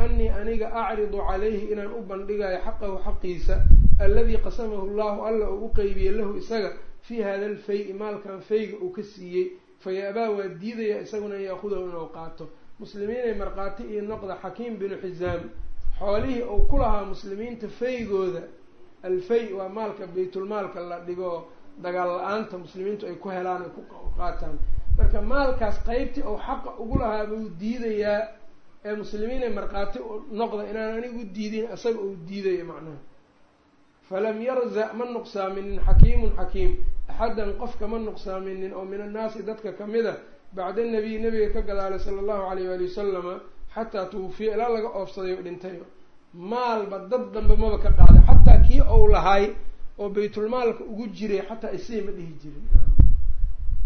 anii aniga acridu calayhi inaan u bandhigayo xaqahu xaqiisa alladii qasamahu llahu alla uu u qeybiyey lahu isaga fii hada alfay-i maalkan fayga uu ka siiyey. Faya-abaa waa diidaya isaguna an yaakudahu inuu qaato. Muslimiinay markhaati iyo noqda xakiim binu xisaam xoolihii uu ku lahaa muslimiinta faygooda alfay waa maalka baytulmaalka la dhigo dagaal la'aanta muslimiintu ay ku helaan ay ku qaataan marka maalkaas qeybtii ou xaqa ugu lahaa buu diidayaa ee muslimiinay markhaati noqda inaan anigu diidin isaga uu diidaya macnaha. Falam yarza ma nuqsaaminin xakiimun xakiim. Axadan qof kama nuqsaaminin oo min annaasi dadka ka mid a bacda nabiy nabiga ka gadaalay sala allahu alayh waali wasalama xataa tuwufiya ilaa laga oofsaday oo dhintay. Maalba dad dambe maba ka qaaday xataa kii ou lahay oo baytulmaalka ugu jiray xataa isii ma dhihi jirin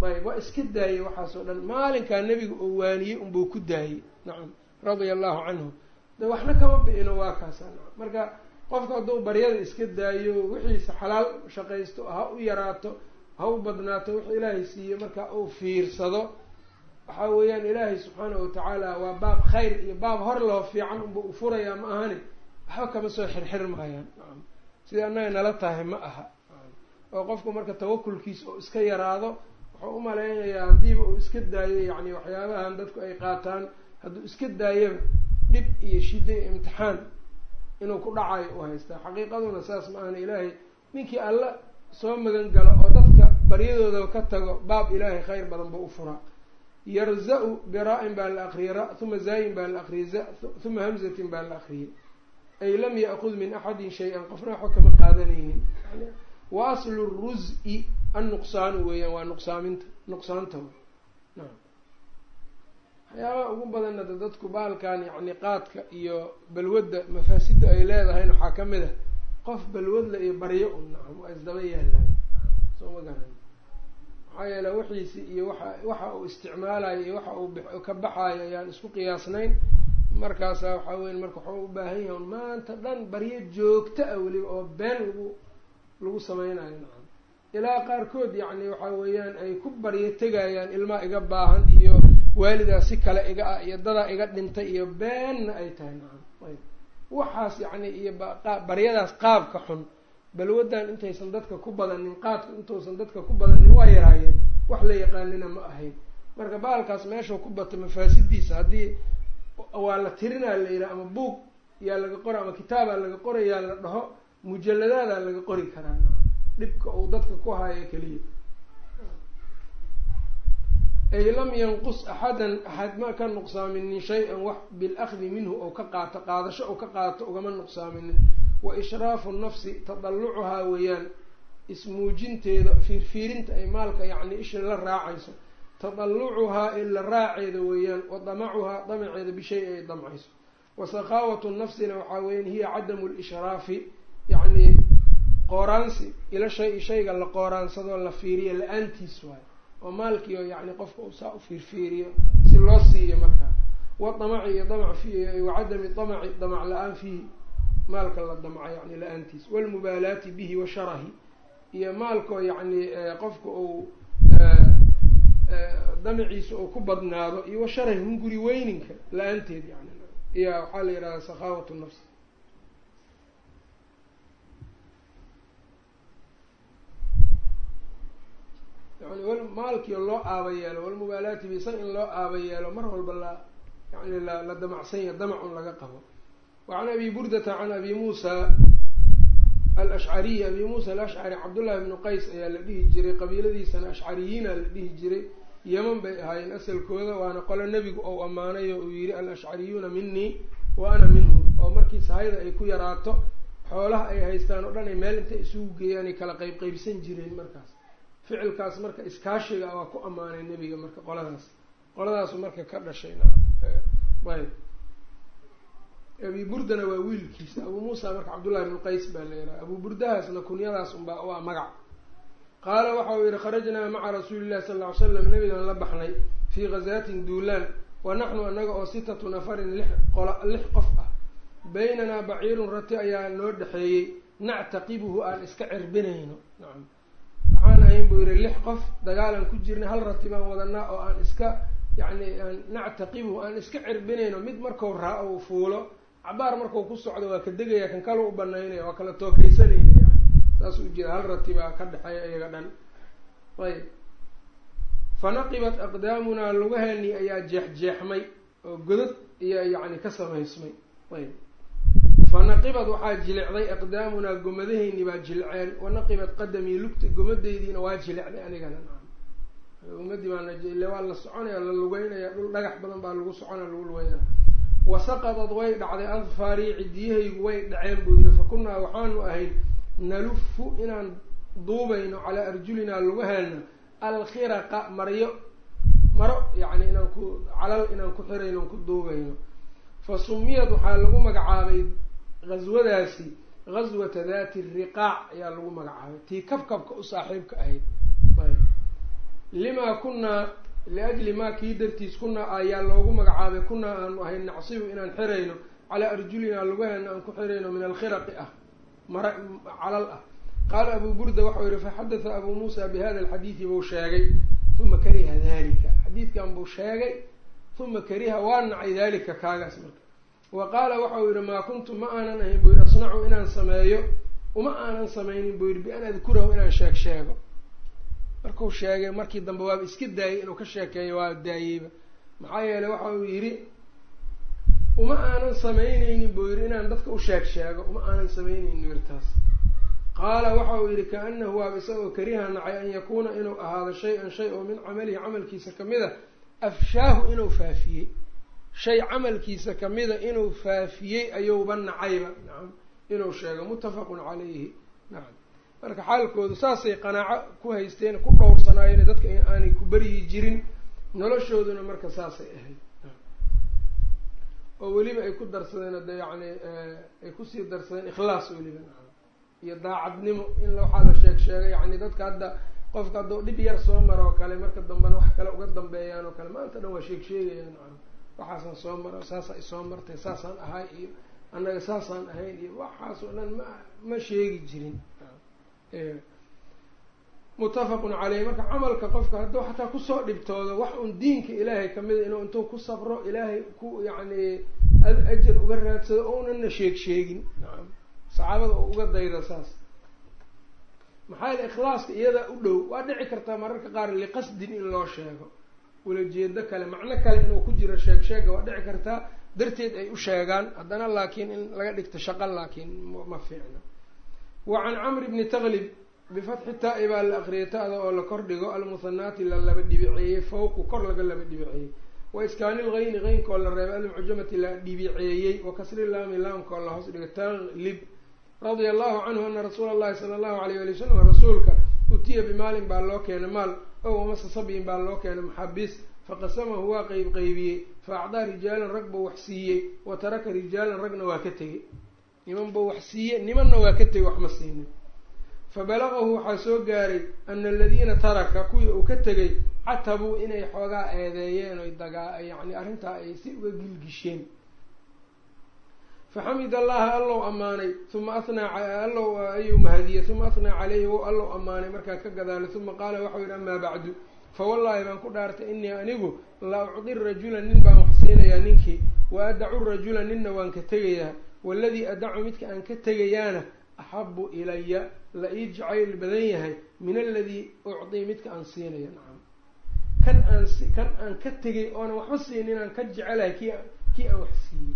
ayb waa iska daayey waxaas oo dhan. Maalinkaa nebiga oo waaniyey unbuu ku daayey nacam radia allahu canhu. De waxna kama bi-ino waa kaasa. Marka qofka hadduu baryada iska daayo wixiisa xalaal shaqaysto ha u yaraato ha u badnaato wix ilaahay siiye marka uu fiirsado waxa weeyaan ilaahay subxaanahu watacaala waa baab khayr iyo baab hor loo fiican unba u furayaa ma ahani? Waxba kama soo xirxir maayaan. Nacam sida annaga nala tahay ma aha. Oo qofku marka tawakulkiisa oo iska yaraado wuxuu umalaynayaa haddiiba uu iska daayo yacni waxyaabahan dadku ay qaataan hadduu iska daayaba dhib iyo shiddo iyo imtixaan inuu ku dhacayo u haystaa. Xaqiiqaduna saas ma ahna ilaahay ninkii alla soo magan galo oo dadka baryadoodaba ka tago baab ilaahay khayr badan ba u furaa. Yarza-u biraa-in baa la akriyay ra uma zaayin baa la akriyay za uma hamzatin baa la akriyay ay lam ya'kud min axadin shay-an qofna waxba kama qaadanaynin. Wa aslu ruzi annuqsaanu weeyaan waa nuqsaaminta nuqsaanta naam. Waxyaabaha ugu badanna da dadku baalkan yacni qaadka iyo balwadda mafaasidda ay leedahayna waxaa ka mid ah qof balwadla iyo baryo un nacam waa isdaba yaalaan. Soo ma garan. Maxaa yeele wixiisi iyo waxa waxa uu isticmaalayo iyo waxa uu ka baxaayo ayaan isku qiyaasnayn. Markaasaa waxaa weya marka waxuu u baahan yahay un maanta dhan baryo joogto ah weliba oo been lagu lagu sameynayo nacam ilaa qaarkood yacni waxa weeyaan ay ku baryo tegayaan ilmaa iga baahan iyo waalidaa si kale iga ah iyo dadaa iga dhintay iyo beenna ay tahay nacam. Waxaas yacni iyo baryadaas qaabka xun. Balwadan intaysan dadka ku badanin qaadku intuusan dadka ku badanin waa yaraayeen. Wax la yaqaanina ma ahayn. Marka baalkaas meeshuu ku bato mafaasidiisa haddii waa la tirinaa la yidhaha ama buug yaa laga qora ama kitaabaa laga qorayaa la dhaho mujalladaadaa laga qori karaa dhibka uu dadka ku haayo keliya. Ay lam yanqus axadan axad ma ka nuqsaaminin shay-an wax bilakdi minhu ou ka qaato qaadasho ou ka qaato ugama nuqsaaminin. Wa ishraafu nafsi tadallucuhaa weeyaan ismuujinteeda fiirfiirinta ay maalka yacni isha la raacayso. Tadallucuhaa ee la raaceeda weeyaan wa damacuhaa damaceeda bishay ay damcayso. Wa sakhaawatu nafsina waxaa weeyaan hiya cadamu lishraafi yacni qooraansi ila shay shayga la qooraansado la fiiriyo la'aantiis waayo. Oo maalkiio yacni qofka uu saa u fiirfiiriyo si loo siiyo markaa wa damaci iyo damac fi wa cadami damaci damac la'aan fiihi maalka la damco yani la'aantiis. Walmubaalaati bihi wa sharahi. Iyo maalkoo yacni qofka uu damaciisa uu ku badnaado iyo wa sharahi hunguri weyninka la'aanteed yani iya waxaa la yidhahdaa sakhaawat nafs maalkii loo aaba yeelo walmubaalaati bi isaga in loo aaba yeelo mar walba la yani la damacsanya damacun laga qabo. Wacan abi burdata can abi muusa alashcariy abi muusa alashcari cabdullahi bnu qays ayaa la dhihi jiray qabiiladiisana ashcariyiina la dhihi jiray. Yeman bay ahaayeen asalkooda waana qolo nebigu ou ammaanay oo uu yihi alashcariyuuna minii wa ana minhum oo markii sahayda ay ku yaraato xoolaha ay haystaan oo dhan ay meel intay isugu geeyaan ay kala qayb qaybsan jireen markaas ficilkaas marka iskaashiga waa ku ammaanay nebiga marka qoladaas. Qoladaasu marka ka dhashay ayb abi burdana waa wiilkiisa. Abu muusa marka cabdullahi bnu qays baa la yidhaha abu burdahaasna kunyadaas unbaa waa magac. Qaala waxa uu yihi kharajnaa maca rasuuli llahi sal ll ly slam nabigaan la baxnay fii ghazaatin duulaan. Wa naxnu anaga oo sitatu nafarin lix qola lix qof ah. Baynanaa baciirun rati ayaa noo dhexeeyey nactaqibuhu aan iska cirbinayno. Nacam ahayn buu yihi lix qof dagaalaan ku jirnay hal rati baan wadanaa oo aan iska yacni aan nactaqibuhu aan iska cirbinayno mid markau raa u fuulo cabaar markau ku socdo waa ka degaya kan kala u banaynaya waa kala tookeysanayna yani saas u jira hal rati baa ka dhexeeya iyaga dhan. Ayb fanaqibat aqdaamunaa lugaheeni ayaa jeexjeexmay oo godad iyo yacni ka samaysmay. Ayb fanaqibad waxaa jilicday aqdaamunaa gomadaheyni baa jilceen wanaqibat qadamii lugta gomadeydiina waa jilicday anigana gomadii baanale waa la soconaya la lugeynaya dhul dhagax badan baa lagu soconaya lagu lugeynaya. Wasaqadad way dhacday adfaarii cidiyahaygu way dhaceen buu yihi fa kunnaa waxaanu ahayd nalufu inaan duubayno calaa arjulinaa lugaheena alkhiraqa maryo maro yacni inaan ku calal inaan ku xirayno aan ku duubayno. Fa sumiyad waxaa lagu magacaabay ghaswadaasi gazwata dati riqaac ayaa lagu magacaabay. Tii kabkabka u saaxiibka ahayd. Limaa kunaa liajli maa kii dartiis kunaa ayaa loogu magacaabay. Kunaa aanu ahayn nacsibu inaan xirayno. Calaa arjulinaa lugaheena aan ku xirayno min alkhiraqi ah. Mara calal ah. Qaala abu burda waxau yihi faxadatha abuu muusa bihada alxadiidi buu sheegay. Uma kariha dalika xadiidkan buu sheegay. Uma kariha waa nacay dalika kaagaas marka wa qaala waxau yihi maa kuntu ma aanan ahayn buu yihi asnacu inaan sameeyo uma aanan sameynin buu yihi bian adkurahu inaan sheeg sheego. Markuu sheegay markii dambe waaba iska daayay inuu ka sheekeeyo waa daayeyba. Maxaa yeeley waxa uu yidhi uma aanan samaynaynin buu yidhi inaan dadka u sheeg sheego uma aanan samaynaynin wirtaas qaala waxa uu yidhi kaanahu waaba isagoo kariha nacay an yakuuna inuu ahaado shay-an shay oo min camalihi camalkiisa ka mid a afshaahu inuu faafiyey shay camalkiisa kamida inuu faafiyey ayuuba nacayba. Nacam inuu sheego muttafaqun calayhi. Nacam marka xaalkoodu saasay qanaaco ku haysteen ku dhowrsanaayeen dadka aanay ku beryi jirin noloshooduna marka saasay ahayd. Oo weliba ay ku darsadeen hadda yacni ay ku sii darsadeen ikhlaas weliba. Nacam iyo daacadnimo in waxaa la sheeg sheegay yacni dadka hadda qofka hadduu dhib yar soo maro oo kale marka dambena wax kale uga dambeeyaan oo kale maanta dhan waa sheeg sheegayaan. Nacam waxaasaan soo maro saasaa isoo martay saasaan ahay iyo annaga saasaan ahayn iyo waxaas oo dhan ma ma sheegi jirin. Muttafaqun caleyh marka camalka qofka hadduu xataa ku soo dhibtoodo wax un diinka ilaahay kamida inuu intuu ku sabro ilaahay ku yacni ajar uga raadsado ounana sheeg sheegin. Nacam saxaabada oo uga dayda saas. Maxaa yaele ikhlaaska iyadaa u dhow waa dhici kartaa mararka qaar liqasdin in loo sheego ulajeedo kale macno kale inuu ku jiro sheeg sheega waa dhici kartaa darteed ay u sheegaan. Haddana laakiin in laga dhigto shaqo laakiin ma fiicno wa can camri bni taklib bifatxi taa-i baa la akriyay ta-da oo la kor dhigo almuhanaati la laba dhibiceeyey fawqu kor laga laba dhibiceeyey wa iskaanil hayni qeynkoo la reebay almucjamati la dhibiceeyey wa kasri laami laamkoo la hoos dhigo taklib radia allahu canhu ana rasuula allahi sala allahu alayh ali wasalam rasuulka utiya bimaalin baa loo keenay maal ow amase sabyin baa loo keenay maxabiis faqasamahu waa qeyb qeybiyey fa acdaa rijaalan rag buu wax siiyey wa taraka rijaalan ragna waa ka tegey niman buu wax siiye nimanna waa ka tegey wax ma siinin fabalagahu waxaa soo gaaray ana aladiina taraka kuwii uu ka tegay catabuu inay xoogaa eedeeyeen oy dagaa yacni arrintaa ay si uga gilgisheen faxamid allaha allow ammaanay uma ahnaa allow ayuu mahadiyey uma ahnaa caleyhi wow allow ammaanay. Markaa ka gadaalay uma qaala waxau yihi amaa bacdu. Fawallaahi baan ku dhaartay inii anigu la ucdi rajula nin baan wax siinayaa ninkii wa adacu rajula ninna waan ka tegayaa. Waladii adacu midka aan ka tegayaana axabu ilaya la ii jacayl badan yahay min aladii ucdii midka aan siinaya nacam kan aan kan aan ka tegay oonan waxba siinin aan ka jecelahay ki kii aan wax siiyey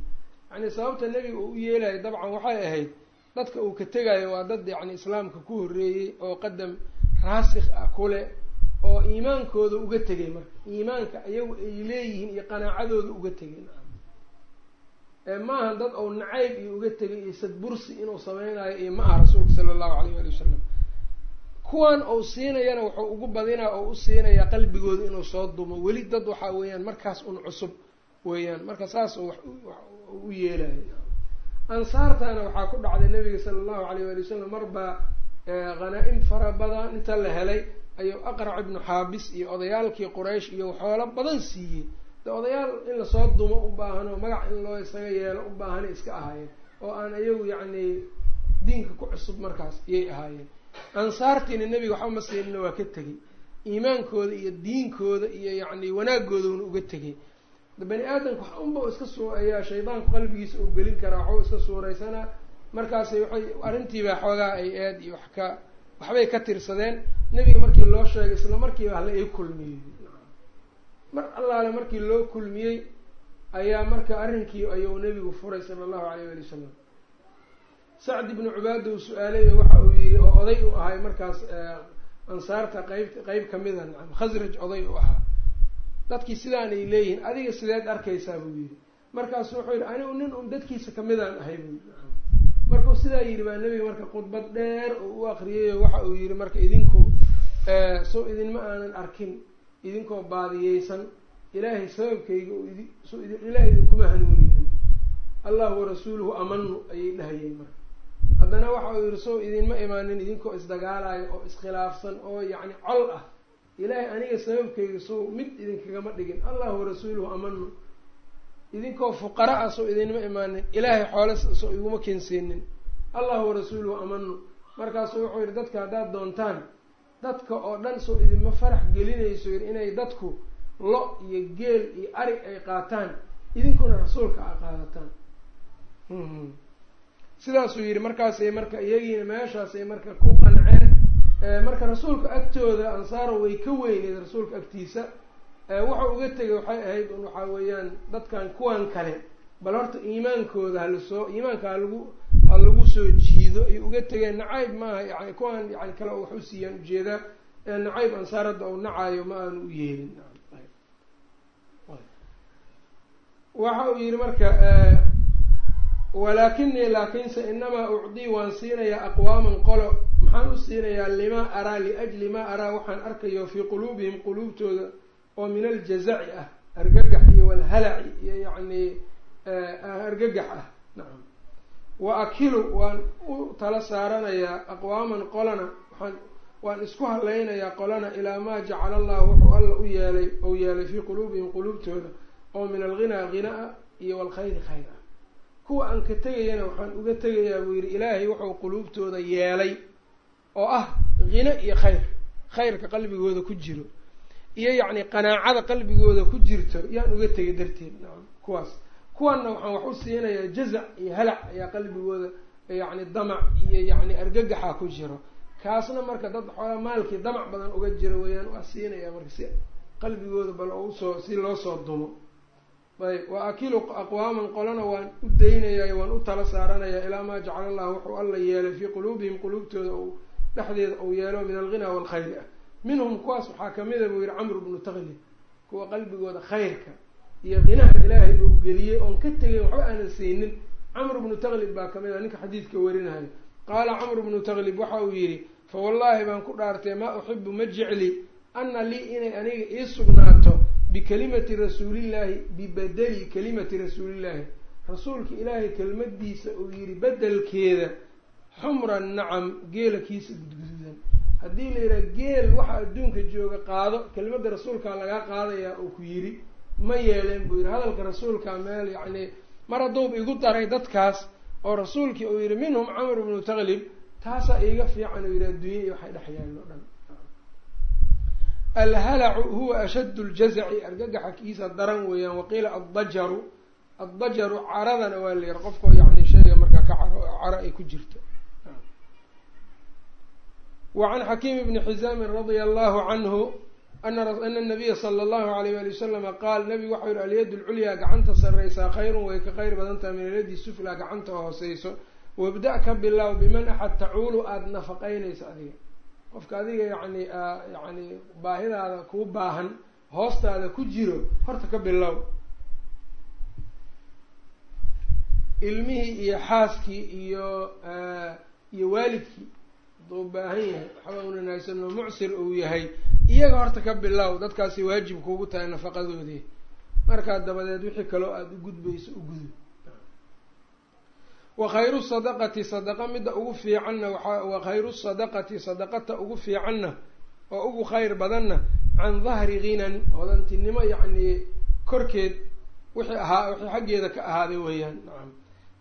yacni sababta nebiga uu u yeelayo dabcan waxay ahayd dadka uu ka tegayo waa dad yacni islaamka ku horreeyey oo qadam raasikh ah kule oo iimaankooda uga tegay marka. Iimaanka iyagu ay leeyihiin iyo qanaacadooda uga tegay maaha dad ou nacayb iyo uga tegay iyo sadbursi inuu sameynayo iyo ma aha rasuulka sala allahu alayh ali wasalam kuwan uu siinayana wuxuu ugu badinaa oo u siinayaa qalbigooda inuu soo dumo. Weli dad waxaa weeyaan markaas un cusub weeyaan. Marka saas wax u yeelayo ansaartana waxaa ku dhacday nabiga sala allahu alayh ali wasalam marbaa hanaa-im fara badan inta la helay ayuu aqrac ibnu xaabis iyo odayaalkii quraysh iyo xoolo badan siiyey. De odayaal in la soo dumo u baahan magac in loo isaga yeelo u baahana iska ahaayeen oo aan iyagu yacni diinka ku cusub markaas iyay ahaayeen. Ansaartiina nebiga waxba ma siinina waa ka tegey. Iimaankooda iyo diinkooda iyo yacni wanaagooduna uga tegay bani aadamka wax unba iska suu ayaa shaydaanku qalbigiisa uu gelin karaa waxuu iska suuraysanaa markaasay waxay arrintiibaa xoogaa ay aad iyo wax ka waxbay ka tirsadeen. Nebiga markii loo sheegay isla markiiba hala ii kulmiyey. Mar allaale markii loo kulmiyey ayaa marka arrinkii ayuu nebigu furay sala allahu alayh ali wasalam sacd ibnu cubaada uu su'aalay waxa uu yihi oo oday u ahay markaas ansaarta qeyb qeyb kamida nacam khasraj oday u ahaa dadkii sidaanay leeyihiin adiga sideed arkaysaa buu yihi markaasu wuxuu yihi anigu nin un dadkiisa kamidaan ahay buu yii markuu sidaa yidhi baa nebiga marka khudbad dheer oo u akriyay waxa uu yihi marka idinku so idinma aanan arkin idinkoo baadiyeysan ilaahay sababkayga ilahay idinkuma hanuuninin allah warasuuluhu amanu ayay dhahayeen marka. Haddana waxa uu yihi sow idinma imaanin idinkoo isdagaalayo oo iskhilaafsan oo yacni col ah ilaahay aniga sababkeyga sow mid idinkagama dhigin. Allahu warasuuluhu amanu. Idinkoo fuqara ah sow idinma imaanin. Ilaahay xoole sow iguma keensiinin. Allahu warasuuluhu amanu. Markaasuu wuxuu yihi dadka haddaad doontaan dadka oo dhan sow idinma farax gelinayso yidhi inay dadku lo iyo geel iyo ari ay qaataan. Idinkuna rasuulka a qaadataan. Sidaasuu yidhi markaasay marka iyagiina meeshaasay marka ku qanceen marka rasuulka agtooda ansaaro way ka weyneyd rasuulka agtiisa. Waxa uga tegay waxay ahayd un waxaa weeyaan dadkan kuwan kale. Bal horta iimaankooda halasoo iimaanka halagu ha lagu soo jiido. Ay uga tegeen nacayb maaha yani kuwan yani kale wax u siiyaan u jeedaa. Nacayb ansaar hadda u nacaayo ma aanu u yeelin. Waxa uu yihi marka walaakinii laakiinse inamaa ucdii waan siinayaa aqwaaman qolo. Maxaan u siinayaa limaa araa liajli maa araa? Waxaan arkayo fii quluubihim quluubtooda oo min aljazaci ah argagax iyo walhalaci iyo yacni argagax ah. Nacam wa akilu waan u tala saaranayaa aqwaaman qolana. Waxaan waan isku hadlaynayaa qolana ilaa maa jacala allahu wuxuu alla u yeelay ou yeelay fii quluubihim quluubtooda oo min alghinaa ghinaa iyo walkhayri khayr ah kuwa aan ka tegayana waxaan uga tegayaa buu yidhi ilaahay wuxuu quluubtooda yeelay oo ah hino iyo khayr. Khayrka qalbigooda ku jiro iyo yacni qanaacada qalbigooda ku jirto yaan uga tegay darteed. Nacam kuwaas. Kuwanna waxaan wax u siinayaa jazac iyo halac ayaa qalbigooda yacni damac iyo yacni argagaxa ku jiro. Kaasna marka dad xoolaa maalkii damac badan uga jiro weeyaan waa siinayaa marka si qalbigooda bal u soo si loo soo dumo ayb wa akilu aqwaaman qolana waan u daynayaa waan u tala saaranayaa ilaa maa jacala allahu wuxuu alla yeelay fii quluubihim quluubtooda u dhexdeeda uu yeelo min alghinaa waalkhayri ah. Minhum kuwaas waxaa kamida buu yihi camru bnu taklib kuwa qalbigooda khayrka iyo hinaha ilaahay uu geliyey oon ka tegin waxba aanan siinin. Camru bnu taklib baa ka mid a ninka xadiidka warinayo qaala camru bnu taklib waxa uu yidhi fa wallaahi baan ku dhaartay maa uxibu ma jecli ana lii inay aniga ii sugnaato bikalimati rasuulillaahi bibadeli kalimati rasuulillaahi rasuulka ilaahay kelmadiisa uu yihi bedelkeeda xumra nacam geela kiisa gudgududan haddii la yidhaha geel waxa adduunka jooga qaado kelimadda rasuulkaa lagaa qaadayaa uu ku yidhi ma yeeleen buu yidhi hadalka rasuulkaa meel yacni mar hadduuba igu daray dadkaas oo rasuulkii uu yihi minhum camr bnu taklib taasaa iiga fiican uu yidhi adduunya iyo waxay dhex yaallo dhan alhalacu huwa ashaddu ljazaci argagaxa kiisa daran weeyaan waqiila addajaru addajaru caradana waa la yihi qofkao yani shayga markaa ka caro caro ay ku jirto wacan xakiim bni xizaamin radia allahu canhu ana nabiya sala allahu alayh wali wasalama qaal nabigu waxau yihi alyad lculyaa gacanta sarraysaa khayrun way ka khayr badan tahay min alyadi suflaa gacanta hooseyso wabda ka bilaaw biman axad tacuulu aada nafaqeynaysa adiga qofka adiga yacni yacni baahidaada kuu baahan hoostaada ku jiro horta ka bilow. Ilmihii iyo xaaskii iyo iyo waalidkii hadduu baahan yahay waxba unanaagsan oo mucsir uu yahay iyaga horta ka bilow dadkaasi waajib kuugu tahay nafaqadoodii. Markaa dabadeed wixii kaloo aada u gudbayso u gudub wa khayru sadaqati sadaqa midda ugu fiicanna waxa wa khayru sadaqati sadaqata ugu fiicanna oo ugu khayr badanna can dahri ghinan hodantinimo yacni korkeed wixii ahaa wixii xaggeeda ka ahaaday weeyaan. Nacam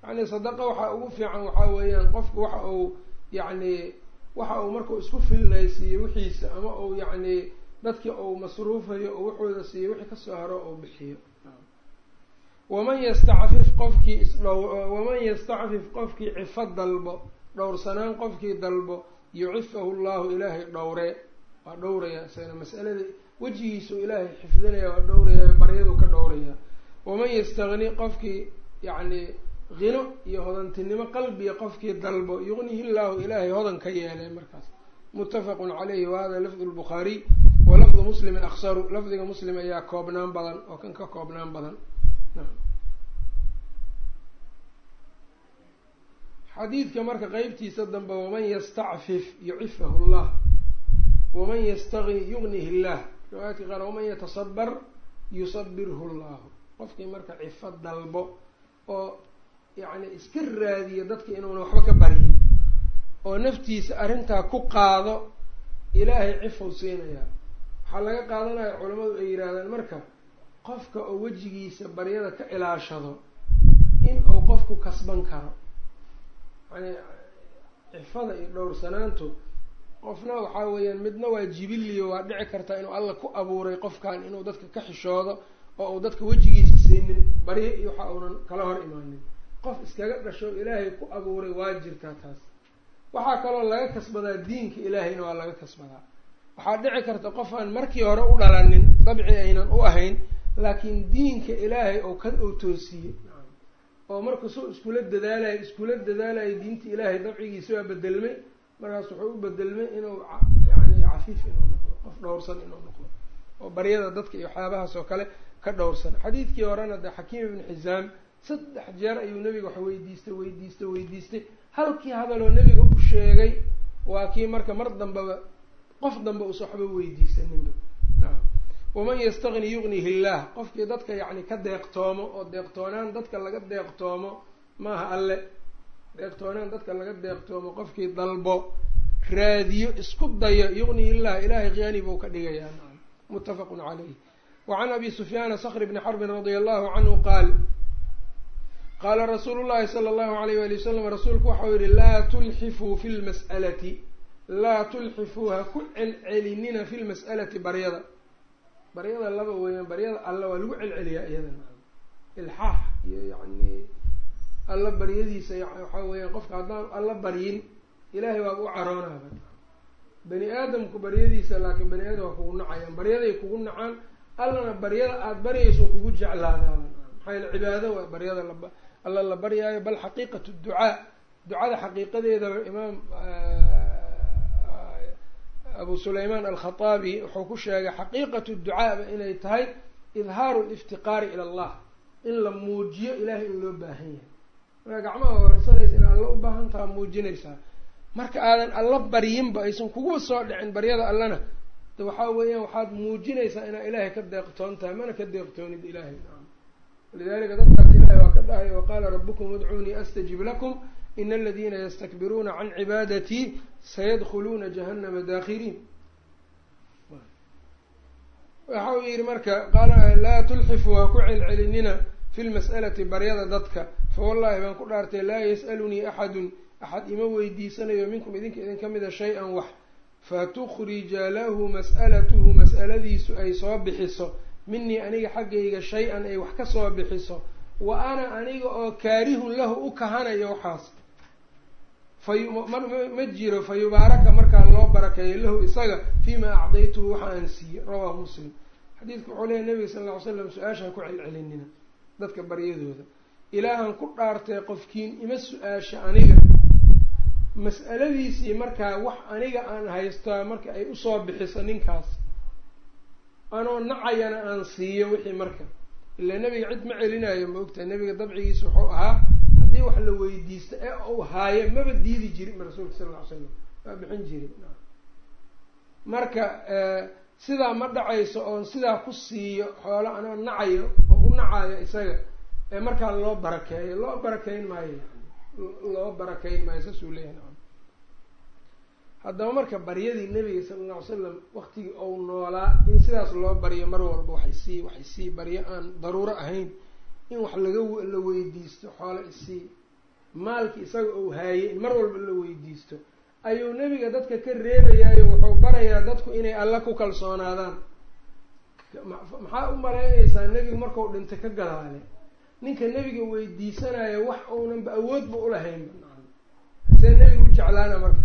yacni sadaqa waxaa ugu fiican waxaa weeyaan qofku waxa uu yacni waxa uu markau isku filnaysiiyo wixiisa ama uu yacni dadkii uu masruufayo oo wuxooda siiyo wixii ka soo haro uu bixiyo waman yastacfif qofkii waman yastacfif qofkii cifo dalbo dhowrsanaan qofkii dalbo yucifahu llahu ilaahay dhowree waa dhowraya isagana masalada wejigiisu ilaahay xifdinaya waa dhowraya baryadu ka dhowraya waman yastagni qofkii yacni hino iyo hodantinimo qalbiga qofkii dalbo yugnihi llahu ilaahay hodan ka yeelay markaas muttafaqun caleyhi wahada lafdu lbukhaariy wa lafdu muslimin aksaru lafdiga muslim ayaa koobnaan badan oo kan ka koobnaan badan xadiidka marka qeybtiisa dambe waman yastacfif yucifahu llah waman yastagni yugnihi llah. Riwaayadka qaar waman yatasabar yusabirhu llahu qofkii marka cifo dalbo oo yacni iska raadiyo dadka inuuna waxba ka baryin oo naftiisa arrintaa ku qaado ilaahay cifuu siinayaa. Waxaa laga qaadanaya culamadu ay yidhaahdaan marka qofka oo wejigiisa baryada ka ilaashado in uu qofku kasban karo. Yani cifada iyo dhowrsanaantu qofna waxaa weeyaan midna waa jibiliyo waa dhici kartaa inuu alla ku abuuray qofkan inuu dadka ka xishoodo oo uu dadka wejigiisa siinin baryo iyo waxa uunan kala hor imaanin. Qof iskaga dhasho ilaahay ku abuuray waa jirtaa taas. Waxaa kaloo laga kasbadaa diinka ilaahayna waa laga kasbadaa. Waxaa dhici karta qof aan markii hore u dhalanin dabci aynan u ahayn laakiin diinka ilaahay oo ka ou toosiiyey oo marka soo iskula dadaalayo iskula dadaalayo diinta ilaahay dabcigiisa waa bedelmay markaas wuxuu u bedelmay inuu yani cafiif inuu noqdo qof dhowrsan inuu noqdo. Oo baryada dadka iyo waxyaabahaas oo kale ka dhowrsan. Xadiidkii horena de xakiim ibnu xisaam saddex jeer ayuu nebiga wax weydiistay weydiistay weydiistay. Halkii hadaloo nebiga u sheegay waa kii marka mar dambeba qof dambe uusa waxba weydiisaninba waman yastagni yugnihi illaah qofkii dadka yacni ka deeqtoomo oo deeqtoonaan dadka laga deeqtoomo maaha alle deeqtoonaan dadka laga deeqtoomo qofkii dalbo raadiyo isku dayo yugnihi illah ilaahay khiyaani buu ka dhigayaa muttafaqun calayh wacan abi sufyaana skr bni xarbin radia allahu canhu qaal qaala rasuulu llahi sala allahu alayh wali wasalam rasuulku waxau yihi laa tulxifuu fi lmas'alati laa tulxifuu ha ku celcelinina fi lmas'alati baryada baryada laba weeyaan baryada alla waa lagu celceliyaa iyada ilxaax iyo yani alla baryadiisa waxaa weeyaan qofka haddaan alla baryin ilahay waaba u caroonaaba bani aadamku baryadiisa laakiin bani aadam waa kugu nacayaan. Baryaday kugu nacaan allana baryada aada baryayso kugu jeclaadaaba maxaa yaele cibaado waa baryada laba alla la baryaayo bal xaqiiqatu ducaa. Ducada xaqiiqadeedaba imaam abu sulaymaan alkhaaabi wuxuu ku sheegay xaqiiqatu ducaaba inay tahay idhaaru liftiqaari ila allah. In la muujiyo ilahay in loo baahan yahay. Markaa gacmaha horsanaysa in alla u baahan taha muujinaysaa marka aadan alla baryinba aysan kugu soo dhicin baryada allana de waxaa weeyaan waxaad muujinaysaa inaa ilaahay ka deeqtoon tahay mana ka deeqtoonid ilahay walidalika dadkaas ilahay waa ka dhahay waqaala rabukum udcuunii astajib lakum in aladiina ystakbiruuna can cibaadatii sayadkhuluuna jahanama daakhiriin waxa uu yihi marka qaala laa tulxifuu ha ku celcelinina fi lmas'alati baryada dadka fawallahi baan ku dhaartay laa yas'alunii axadun axad ima weydiisanayo minkum idinka idin ka mida shay-an wax fatukhrija lahu mas'alatuhu mas'aladiisu ay soo bixiso minii aniga xaggayga shay-an ay wax ka soo bixiso wa ana aniga oo kaarihun lahu u kahanayo waxaas fama jiro fa yubaaraka markaa loo barakeeyo lahu isaga fima acdaytuhu waxa aan siiye rawaahu muslim. Xadiidku wuxuu leeyahy nabiga sal ll ly slam su'aashaan ku celcelinina dadka baryadooda. Ilaahan ku dhaartay qofkiin ima su'aasha aniga. Mas'aladiisii markaa wax aniga aan haystaa marka ay u soo bixiso ninkaas. Anoo nacayana aan siiyo wixii marka. Ilaa nebiga cid ma celinayo ma ogtahay. Nebiga dabcigiisa wuxuu ahaa haddii wax la weydiisto ee uu haayo maba diidi jirin rasuulka sal lla ly slam waa bixin jirin. Marka sidaa ma dhacayso oon sidaa ku siiyo xoolo anoo nacayo oo u nacayo isaga ee markaa loo barakeeyo loo barakeyn maayo loo barakeyn maayo saasuu leeyahay. Haddaba marka baryadii nebiga sala alla ly slam waktigii ou noolaa in sidaas loo baryo mar walba waxay sii waxay sii baryo aan daruuro ahayn in wax laga la weydiisto xoolo isii maalki isaga ou haayay mar walba la weydiisto ayuu nebiga dadka ka reebayaayo wuxuu barayaa dadku inay alla ku kalsoonaadaan. Maxaa u malaynaysaa nebiga markau dhintay ka gadaale ninka nebiga weydiisanayo wax uunanba awoodba ulahaynba see nebiga u jeclaana marka.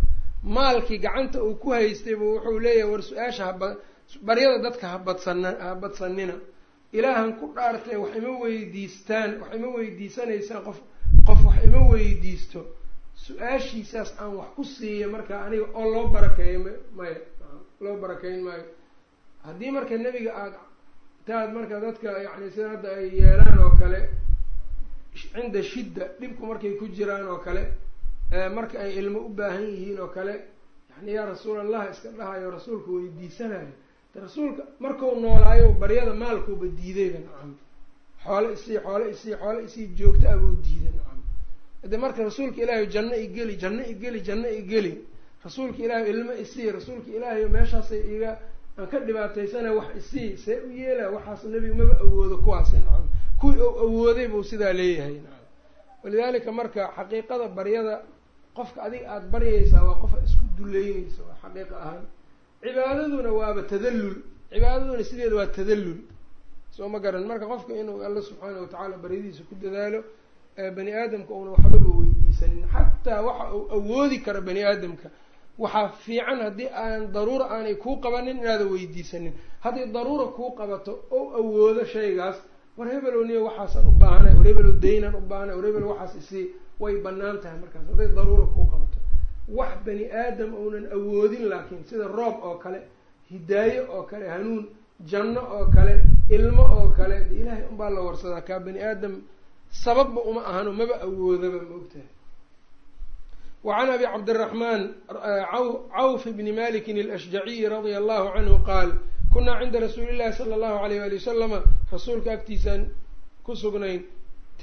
Maalkii gacanta uu ku haystayba wuxuu leeyahay war su'aasha haba baryada dadka habadsan ha badsanina ilaahan ku dhaartay wax ima weydiistaan wax ima weydiisanaysaan qof qof wax ima weydiisto. Su'aashiisaas aan wax ku siiya marka aniga oo loo barakeeyo m maya loo barakeyn maayo. Haddii marka nebiga aada taad marka dadka yacni sida hadda ay yeelaan oo kale cinda shidda dhibku markay ku jiraan oo kale marka ay ilmo u baahan yihiin oo kale yani yaa rasuul allah iska dhahayo rasuulka weydiisanayo rasuulka markuu noolaayo baryada maalkuuba diidayba nacam xoole isii xoole isii xoole isii joogta abuu diiday nacam de marka rasuulka ilaahay janno igeli janno igeli janno igeli rasuulka ilaahay ilmo isii rasuulka ilaahay meeshaasay iga aan ka dhibaataysana wax isii see u yeela waxaas nebiga maba awoodo kuwaasi nacam kuwii ou awooday buu sidaa leeyahay nacam walidaalika marka xaqiiqada baryada qofka adiga aada baryaysaa waa qofa isku duleynaysa waa xaqiiqa ahaan cibaadaduna waaba tadallul. Cibaadaduna sideeda waa tadallul. Soo ma garan. Marka qofka inuu alla subxaana watacaala baryadiisa ku dadaalo bani aadamka una waxbaba weydiisanin. Xataa waxa uu awoodi karo bani aadamka waxaa fiican haddii aan daruura aanay kuu qabanin inaadan weydiisanin. Haddii daruura kuu qabato oo awoodo shaygaas war hebelow niyo waxaasaan u baahanay war hebelow daynaan u baahanay war hebel waxaas isii way bannaan tahay markaas. Hadday daruura kuu qabato wax bani aadam uunan awoodin laakiin sida roob oo kale hidaaye oo kale hanuun janno oo kale ilmo oo kale de ilaahay unbaa la warsadaa kaa bani aadam sababba uma ahano maba awoodaba ma ogtahay. Wacan abi cabdiraxmaan cawf bni malikin alashjaciyi radia allahu canhu qaal kunaa cinda rasuuli llahi sala allahu alayh wali wasalama rasuulka agtiisaan ku sugnayn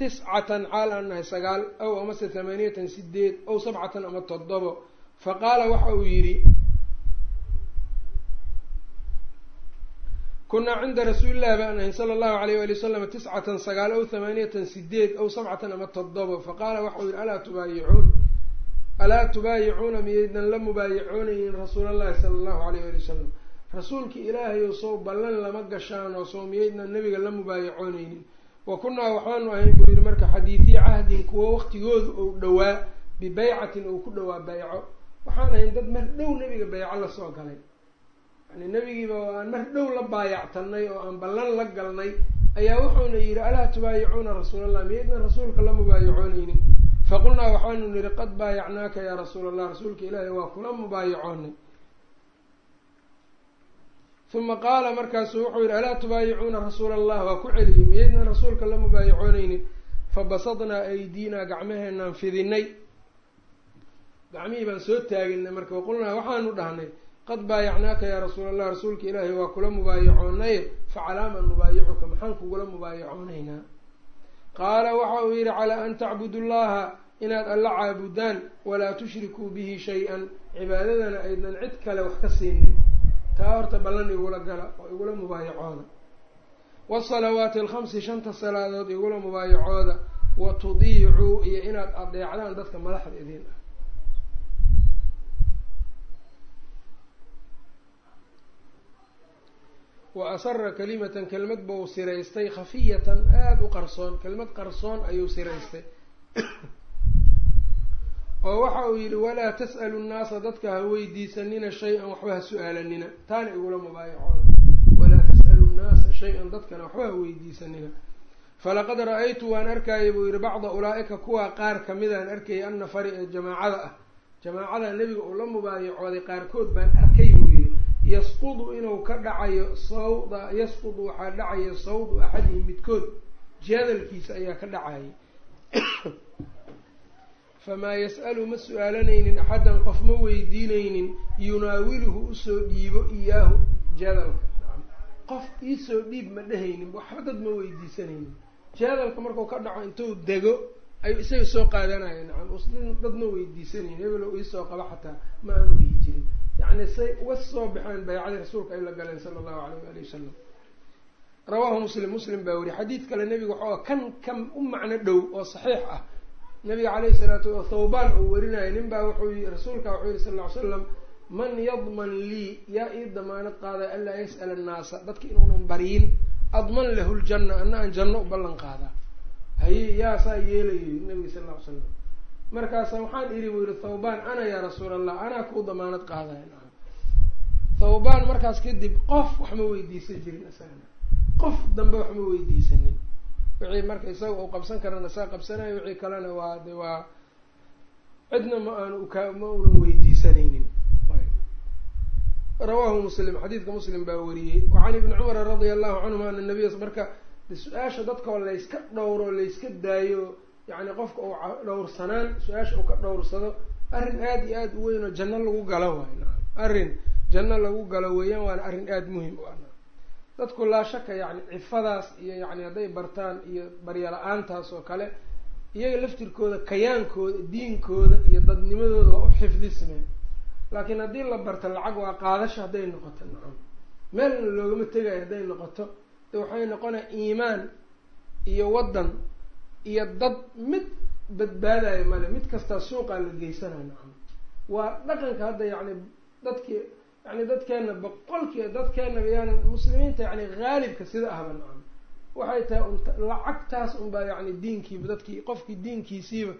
tiscatan xaal aan nahay sagaal aw amase thamaaniyatan sideed ow sabcatan ama toddobo faqaala waxa uu yidhi kunaa cinda rasuulillahi baan ahayn sala allahu alayh wali wasalam tiscatan sagaal ow thamaaniyatan sideed ow sabcatan ama toddobo faqaala waxau yihi alaa tubaayicuun alaa tubaayicuuna miyaydan la mubaayicoonaynin rasuula allahi sala allahu alayh wali wasalam rasuulka ilaahayow sow ballan lama gashaan oo sow miyaydnan nabiga la mubaayicoonaynin wa kunaa waxaanu ahayn buu yihi marka xadiidiyi cahdin kuwo waqtigoodu ou dhowaa bibeycatin ou ku dhowaa beyco waxaan ahayn dad mar dhow nebiga beyco la soo galay. Yani nebigiiba oo aan mar dhow la baayactanay oo aan ballan la galnay ayaa wuxuuna yidhi alaa tubaayicuuna rasuul allah miyaydnan rasuulka la mubaayicoonaynin. Faqulnaa waxaanu nihi qad baayacnaaka yaa rasuul allah rasuulka ilaahi waa kula mubaayicoonay uma qaala markaasuu wuxuu yihi alaa tubaayicuuna rasuula allah waa ku celiyey miyaydnan rasuulka la mubaayicoonaynin fabasadnaa aydiinaa gacmaheenaan fidinay gacmihii baan soo taaginay marka waqulnaa waxaanu dhahnay qad baayacnaaka yaa rasuul allah rasuulka ilaahi waa kula mubaayicoonay facalaama nubaayicuka maxaan kugula mubaayicoonaynaa qaala waxa uu yidhi calaa an tacbudu llaha inaad alla caabudaan walaa tushrikuu bihi shay-an cibaadadana aydnan cid kale wax ka siinin taa horta ballan igula gala oo igula mubaayacooda wasalawaati alkhamsi shanta salaadood igula mubaayacooda wa tudiicuu iyo inaad adeecdaan dadka madaxda idin ah wa asara kalimatan kelmad buu siraystay khafiyatan aada u qarsoon. Kelmad qarsoon ayuu siraystay oo waxa uu yidhi walaa tas'alu nnaasa dadka ha weydiisanina shay-an waxba ha su'aalanina. Taana igula mubaayacooda walaa tas'alu nnaasa shay-an dadkana waxba ha weydiisanina. Falaqad ra'aytu waan arkayay buu yihi bacda ulaa-ika kuwaa qaar kamidaan arkayay annafari ee jamaacada ah. Jamaacada nebiga uu la mubaayacooday qaarkood baan arkay buu yihi yasqudu inuu ka dhacayo sawda yasqudu waxaa dhacayo sawdu axadihi midkood. Jadalkiisa ayaa ka dhacayay famaa yas'alu ma su'aalanaynin axadan qof ma weydiinaynin yunaawiluhu u soo dhiibo iyaahu jadalka. Qof iisoo dhiib ma dhehaynin waxba dad ma weydiisanaynin. Jadalka markuu ka dhaco intuu dego ayuu isaga soo qaadanaya nacam dad ma weydiisanaynin hebelow iisoo qaba xataa ma aanu dhihi jirin. Yacni say uga soo baxeen baycadii rasuulka ay la galeen sala allahu alayh waali wasalam rawaahu muslim muslim baa weriy xadiid kale nebiga waxaa kan kan u macno dhow oo saxiix ah nabiga caleyhi salaatu thawbaan uu warinayay nin baa wuxuu rasuulka wuxuu yihi sal ll ly slam man yadman lii yaa ii damaanad qaaday anlaa yas'ala annaasa. Dadka inuunan baryin adman lahu ljanna ana aan janno u ballan qaadaa haye yaa saa yeelayo nabiga sal ll ly slam markaasa waxaan idhi buu yihi thawbaan ana yaa rasuul allah anaa kuu damaanad qaadaya thawbaan markaas kadib qof waxma weydiisan jirin isagana qof dambe waxma weydiisanin wixii marka isaga uu qabsan karana saa qabsanayo wixii kalena waa de waa cidna ma aanu ka ma unan weydiisanaynin. Rawaahu muslim xadiidka muslim baa wariyey. Wacan ibni cumara radia allahu canhuma ana nabiya marka su'aasha dadkao layska dhowro layska daayo yacni qofka uu dhowrsanaan su'aasha uu ka dhowrsado arrin aada iyo aada u weyn oo janno lagu galo waay. Arrin janno lagu galo weeyaan waana arrin aada muhiim u ah dadku laa shaka yani cifadaas iyo yani hadday bartaan iyo barya la'aantaas oo kale iyaga laftirkooda kayaankooda diinkooda iyo dadnimadooda waa u xifdismeen laakiin haddii la barto lacag waa qaadasho hadday noqoto. Nacam. Meelna loogama tegayo hadday noqoto. De waxay noqonaya iimaan iyo waddan iyo dad mid badbaadayo male mid kastaa suuqaa la geysanayo nacam. Waa dhaqanka hadda yacni dadkii yani dadkeena boqolkiiba dadkeena yani muslimiinta yani haalibka sida ahba nacam waxay tahay un lacagtaas unbaa yani diinkiiba dadkii qofkii diinkiisiiba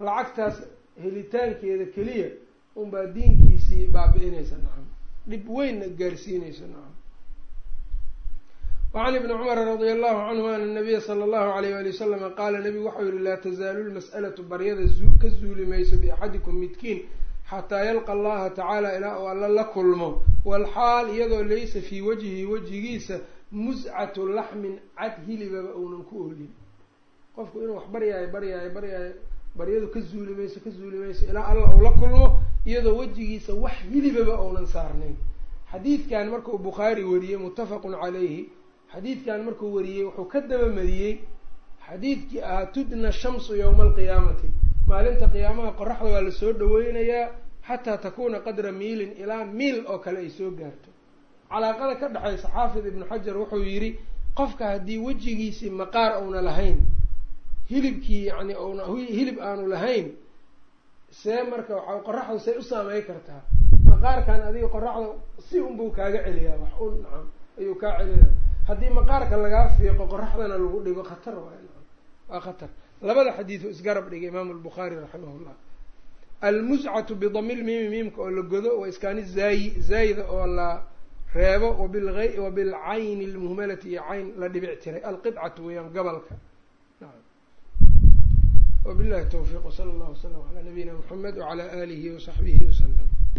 lacagtaas helitaankeeda keliya unbaa diinkiisii baabi'inaysa nacam dhib weynna gaarsiinaysa nacam wacan ibni cumara radia allahu canhu ana nabiya sala allahu alayh wali wasalama qaala nabigu waxau yihi laa tazaalu lmas'alatu baryada ka zuuli mayso biaxadikum midkiin xataa yalqa allaha tacaala ilaa uu alla la kulmo. Walxaal iyadoo laysa fii wajhihi wejigiisa muscatu laxmin cad hilibaba uunan ku oolin. Qofku inuu wax baryaayo baryaayo baryaayo baryadu ka zuuli mayso ka zuuli mayso ilaa alla uu la kulmo iyadoo wejigiisa wax hilibaba uunan saarnayn. Xadiidkan markuu bukhaari wariyey muttafaqun calayhi xadiidkan markuu wariyey wuxuu ka dabamariyey xadiidkii ahaa tudna shamsu yowma alqiyaamati maalinta qiyaamaha qoraxda waa la soo dhaweynayaa xataa takuuna qadra miilin ilaa miil oo kale ay soo gaarto. Calaaqada ka dhexaysa xaafid ibnu xajar wuxuu yidhi qofka haddii wejigiisii maqaar auna lahayn hilibkii yani una hilib aanu lahayn see marka waxa qoraxdu say u saamey kartaa. Maqaarkan adiga qoraxda si unbuu kaaga celiyaa wax un nacam ayuu kaa celinaya haddii maqaarka lagaa fiiqo qoraxdana lagu dhigo khatar waay nacam waa khatar labada xadiidu isgarab dhigay imaamu albukhaari raximahullah. Almuscatu bidami lmiimi miimka oo la godo wa iskaani zaayi zaayida oo la reebo wabil wabilcayni lmuhmalati iyo cayn la dhibic tiray alqidcatu weeyaan gobolka wabillahi tawfiiq wsala allahu wasalam calaa nabiyina muxamed wacala aalihi wasaxbihi wasalam